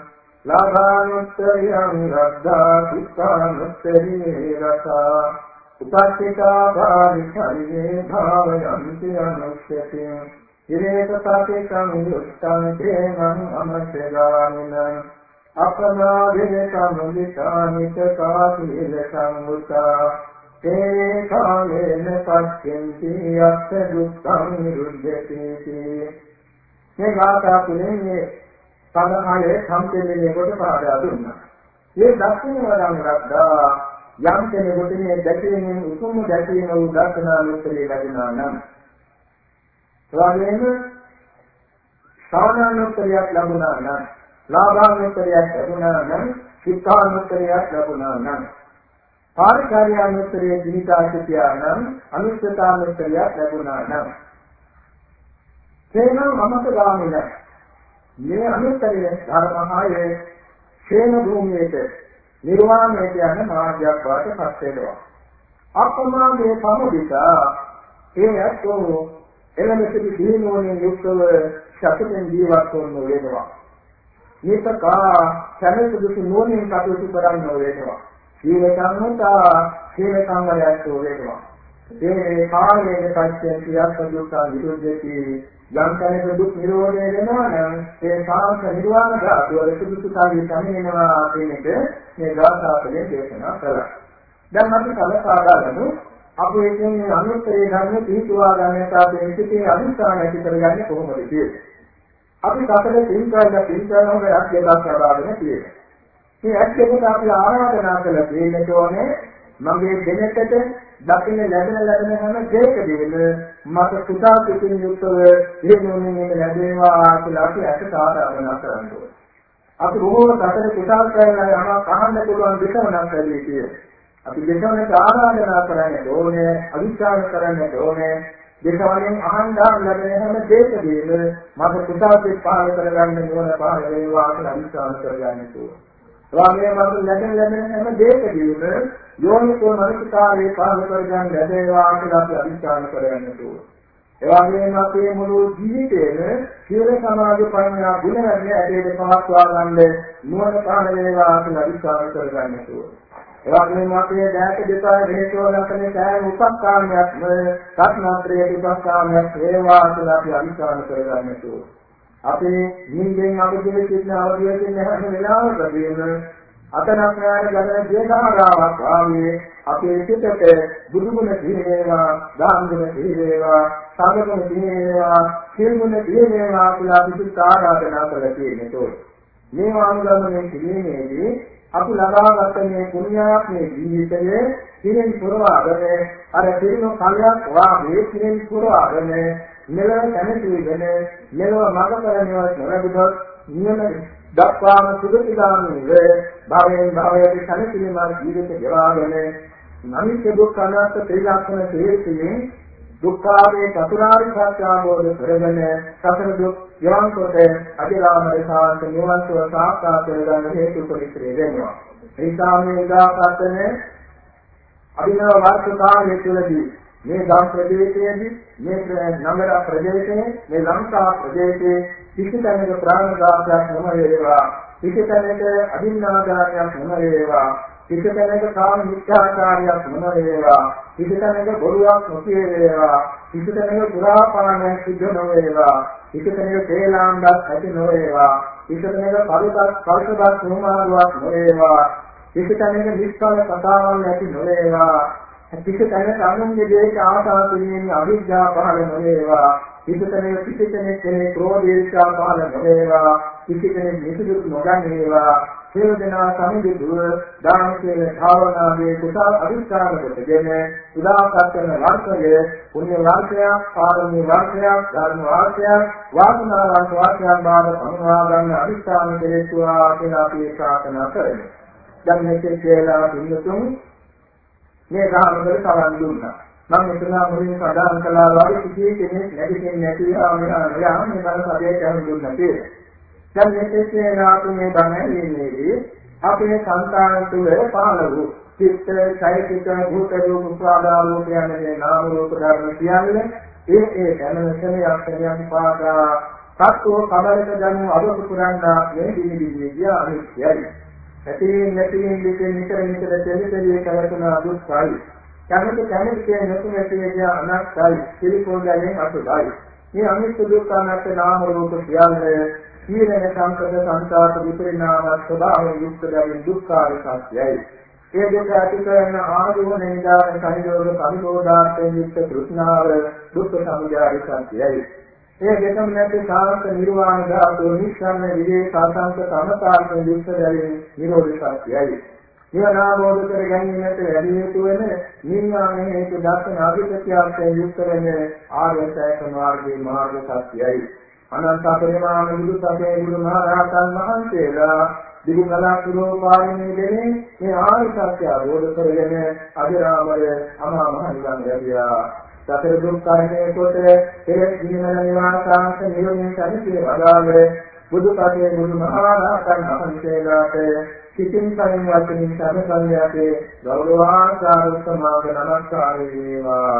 ලාභානුත්තරියං රද්ධා සිතානුත්තරියේ රසා. උපස්ථිතා භාවිතරියේ භාවයන්ති අනුස්සතිය ඉරේක සාපේකං යුක්තං තේනං අමස්සගාමිනං අප්‍රමාදේ සම්මුදිතානිත කාසීල සම්මුතා තේ කාලේන පච්චෙන්ති යස්ස දුක්ඛං නිරුද්ධති මේ ගාථා තුනේ සමහරේ සම්පෙන්නේ කොට පාඩා දුන්නා. මේ දක්ෂින වරම් රද්දා යම් කෙනෙකුට මේ දැකීමෙන් උතුම් දැකීම වූ දර්ශනානුත්තරය ලැබෙනවා නම් එවැගේම සාමාන්‍යෝත්තරයක් ලැබුණා නම් ලාභානුත්තරයක් ලැබුණා නම් සිතානුත්තරයක් ලැබුණා නම් පාරිකාර්යානුත්තරයේ දිනිතා සිටියා නම් අනුස්සතානුත්තරයක් ලැබුණා නම් තේනම් අමත ගාමින මේ අනුත්තරයේ ධර්මහායේ ക്ഷേම භූමියේ නිර්වාණයට යන මාර්ගයක් වාට පත් වෙනවා අප්‍රමාදයේ පමුදිතා ඒ අතෝ එළමෙසි දීනෝනේ යුක්තව සතුටෙන් ජීවත් වන්න වේනවා. මේකකා සැනසුදුසු නෝනින් කටයුතු කරන්න වේනවා. සීල සංගතා සීල සංගයයත් වේනවා. මේ කාමයේ පස්යෙන් සියත් දුක්ඛ විරුද්ධති යම් කෙනෙකු දුක් නිරෝධය වෙනවා නම් ඒ සාංශ නිර්වාණ ධාතුව සුදුසුතාවය සමිනවා කියන එක මේ ගාථාපදේ දේශනා කළා. දැන් අපි කලකා ගන්නු අපි එකින් අනුත්තරේ ධර්ම පිළිතුවා ගන්නට අපේ සිතේ අනිස්ථාන ඇති කරගන්නේ කොහොමද කියන්නේ. අපි කතර පිළිකාරලා පිළිකාරනම යක් දෙකක් ලබාගෙන තියෙනවා. මේ ඇස් දෙකට අපි ආරාධනා කළ දෙන්නට ඕනේ මගේ දෙනකට දකින්න ලැබෙන ලැබෙන හැම දෙයකදීම මට සුදා පිටින් යුක්තව හේනුනේ ලැබේවා කියලා අපි ඇට ආරාධනා කරනවා. අපි බොහෝ කතර කුසල් කරලා යමක් අහන්න පුළුවන් දෙකමක් ලැබී තියෙනවා. අපි දෙකවලට ආරාධනා කරන්න ඕනේ අවිචාර කරන්න ඕනේ දෙකවලින් අහංගාම ලැබෙන හැම දෙයකදීම මට කුසාවේ පහල කරගන්න නුවණ පහල වේවා කියලා අවිචාර කරගන්න ඕනේ. රාමයේ මට ලැබෙන ලැබෙන හැම දෙයකදීම යෝනිකෝ මනසිකාරේ පහල කරගන්න ලැබේවා කියලා අපි අවිචාර කරගන්න ඕනේ. එවැගේම අපේ මුළු ජීවිතේම සීල සමාධි ප්‍රඥා ගුණ වැඩි ඇදෙට පහත්වා ගන්න නුවණ පහල වේවා කියලා අවිචාර කරගන්න ඕනේ. එවැගේම අපේ දැක දෙපා හේතුව ලක්ෂණ සෑම උපස්ථානයක්ම රත්නත්‍රයේ උපස්ථානයක් වේවා කියලා අපි අනිකාන කරගන්නට අපේ නිින්දෙන් අවදිව සිටින අවදිව සිටින හැම වෙලාවකදීම අතනක් ඥාන ගමන දේශනාවක් ආවේ අපේ සිතට බුදුගුණ දිනේවා දානගුණ දිනේවා සංගුණ දිනේවා සිල්ගුණ දිනේවා කියලා අපි ආරාධනා කරලා තියෙනවා මේ අනුගමනය කිරීමේදී අපි ලබාගත් මේ පුණ්‍යාත්මේ ජීවිතයේ සිරින් පුරවාගෙන අර සිරින කල්යක් වාගේ සිරින් පුරවාගෙන මෙලව දැනසීගෙන මෙලව මඟ කරණියව නොලැබුණොත් නියම දක්වාම සුගතිගාමී වේ භවයෙන් භවයට සැනසීමේ ජීවිත ගෙවාගෙන නමිත දුක්ඛ අනාත්ම ත්‍රිලක්ෂණ තේරුමින් දුක්ඛාවේ චතුරාර්ය සත්‍ය අවබෝධ කරගෙන සතර දුක් යවන් කොට අධිරාමයේ සාන්ත නිවන් සුව සාක්ෂාත් කරගන්න හේතු පරිත්‍රේ වෙනවා. ඒ සාමයේ උදාපතනේ අභිනව වර්ෂකාලයේ තුලදී මේ ගම් ප්‍රදේශයේදී මේ නගර ප්‍රදේශයේ මේ ලංකා ප්‍රදේශයේ කිසිතැනක ප්‍රාණඝාතයක් නොම වේවා කිසිතැනක අදින්නාදානයක් නොම වේවා කිසිතැනක කාම මිත්‍යාචාරයක් නොම වේවා කිසිතැනක බොරුවක් නොකිය වේවා කිසිතැනක පුරාපානයක් සිද්ධ නොවේවා. කිසිතැනක තේලාම්බක් ඇති නොවේවා. කිසිතැනක පරිපත් පරිපත් සෝමාරුවක් නොවේවා. කිසිතැනක නිෂ්කල කතාවක් ඇති නොවේවා. පිටතන අනුන්ගේ දේශ ආශා කිරීමේ අවිද්‍යා පහළ නොවේවා. පිටතන පිටතන කෙනේ ක්‍රෝධීර්ෂා පහළ නොවේවා. පිටතන නිසුදු නොගන්නේවා සියලු දෙනා සමිදුව දාන සීල භාවනාවේ කුසල අධිෂ්ඨාන කොටගෙන උදාකත් කරන වර්ෂය පුණ්‍ය වර්ෂයක් පාරමී වර්ෂයක් ධර්ම වර්ෂයක් වාසනාවන්ත වර්ෂයක් බාද සමුවා ගන්න අධිෂ්ඨාන කෙරෙත්වා කියලා අපි ප්‍රාර්ථනා කරමු. දැන් මෙතෙක් කියලා පින්නතුන් මේ ගාමවල සවන් දුන්නා. මම මෙතන මුලින් සඳහන් කළා වගේ කිසි කෙනෙක් නැති කෙනෙක් නැති ආවම මේ බල සබයේ යන දුන්නා කියලා. දැන් මෙතෙක් නාතු මේ බණ ඉන්නේදී අපේ සංකාර තුළ පහළ වූ චිත්ත, චෛතසික, භූත රූප, ස්වාදා රූප යන්නේ නාම රූප ධර්ම කියන්නේ ඒ ඒ දැනසනේ අක්ෂරයන් පාදා තත්ත්ව කබලක ගන්න අදොත් පුරන්නා මේ දිවිදිවිය කිය අනිත්‍යයි. ඇතින් නැතින් දෙකෙන් නිතර නිතර දෙලිතලිය කරතුන දුක්ඛයි. කැමති කැමති කියන නැති නැති කිය අනත්තයි. පිළිපොළගෙන අසුදයි. මේ අනිත්‍ය දුක්ඛ අනාත්ම නාම රූප කියන්නේ සීලන සංකත සංසාර විපරිණාම ස්වභාවයෙන් යුක්ත බැවින් දුක්ඛාර සත්‍යයි. ඒ දෙක ඇති කරන ආදීව නිදාන සංයෝග පරිබෝධාර්ථයෙන් යුක්ත තෘෂ්ණාව දුක්ඛ සමුදය සත්‍යයි. ඒ දෙකම නැති සාන්ත නිර්වාණ ධාතු නිස්සන්න විදේ සාසංක සමතාර්ථයෙන් යුක්ත බැවින් නිරෝධ සත්‍යයි. නිවන ආબોධ කර ගැනීමට වැඩි හේතු වෙන නිර්වාණ හේතු දර්ශන අභිප්‍රත්‍යයෙන් යුක්ත වෙන ආර්ය සත්‍ය මාර්ගයේ මාර්ග සත්‍යයි. අනන්ත පරිමාණ බුදු සසුනේ බුදු මහරහතන් වහන්සේලා දිගුකලා පුරෝපාරිනේ දෙනේ මේ ආර්ය සත්‍ය අවබෝධ කරගෙන අජරාමර අමා මහ නිවන් ලැබියා. සතර දුක් කාරණේ කොට කෙලෙස් නිවන නිවාසාංශ නිරෝධයෙන් සැනසී වදාළේ. බුදු පසේ බුදු මහරහතන් වහන්සේලාට කිසිම කලින් වචනින් සමසල්යතේ ගෞරවාචාර සමාග නමස්කාර වේවා.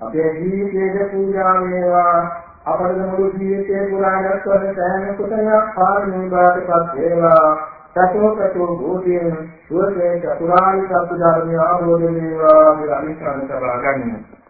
අපේ ජීවිතයේ පූජා වේවා. අපරද මුළු ජීවිතේ පුරාණත් වන සෑම කුසලයක් පාරමී බාටපත් වේවා. සතෝ සතෝ භූතයෙන් සුවසේ චතුරාර්ය සත්‍ය ධර්මය අවබෝධ වේවා කියලා අනිත් කරනවා ගන්නවා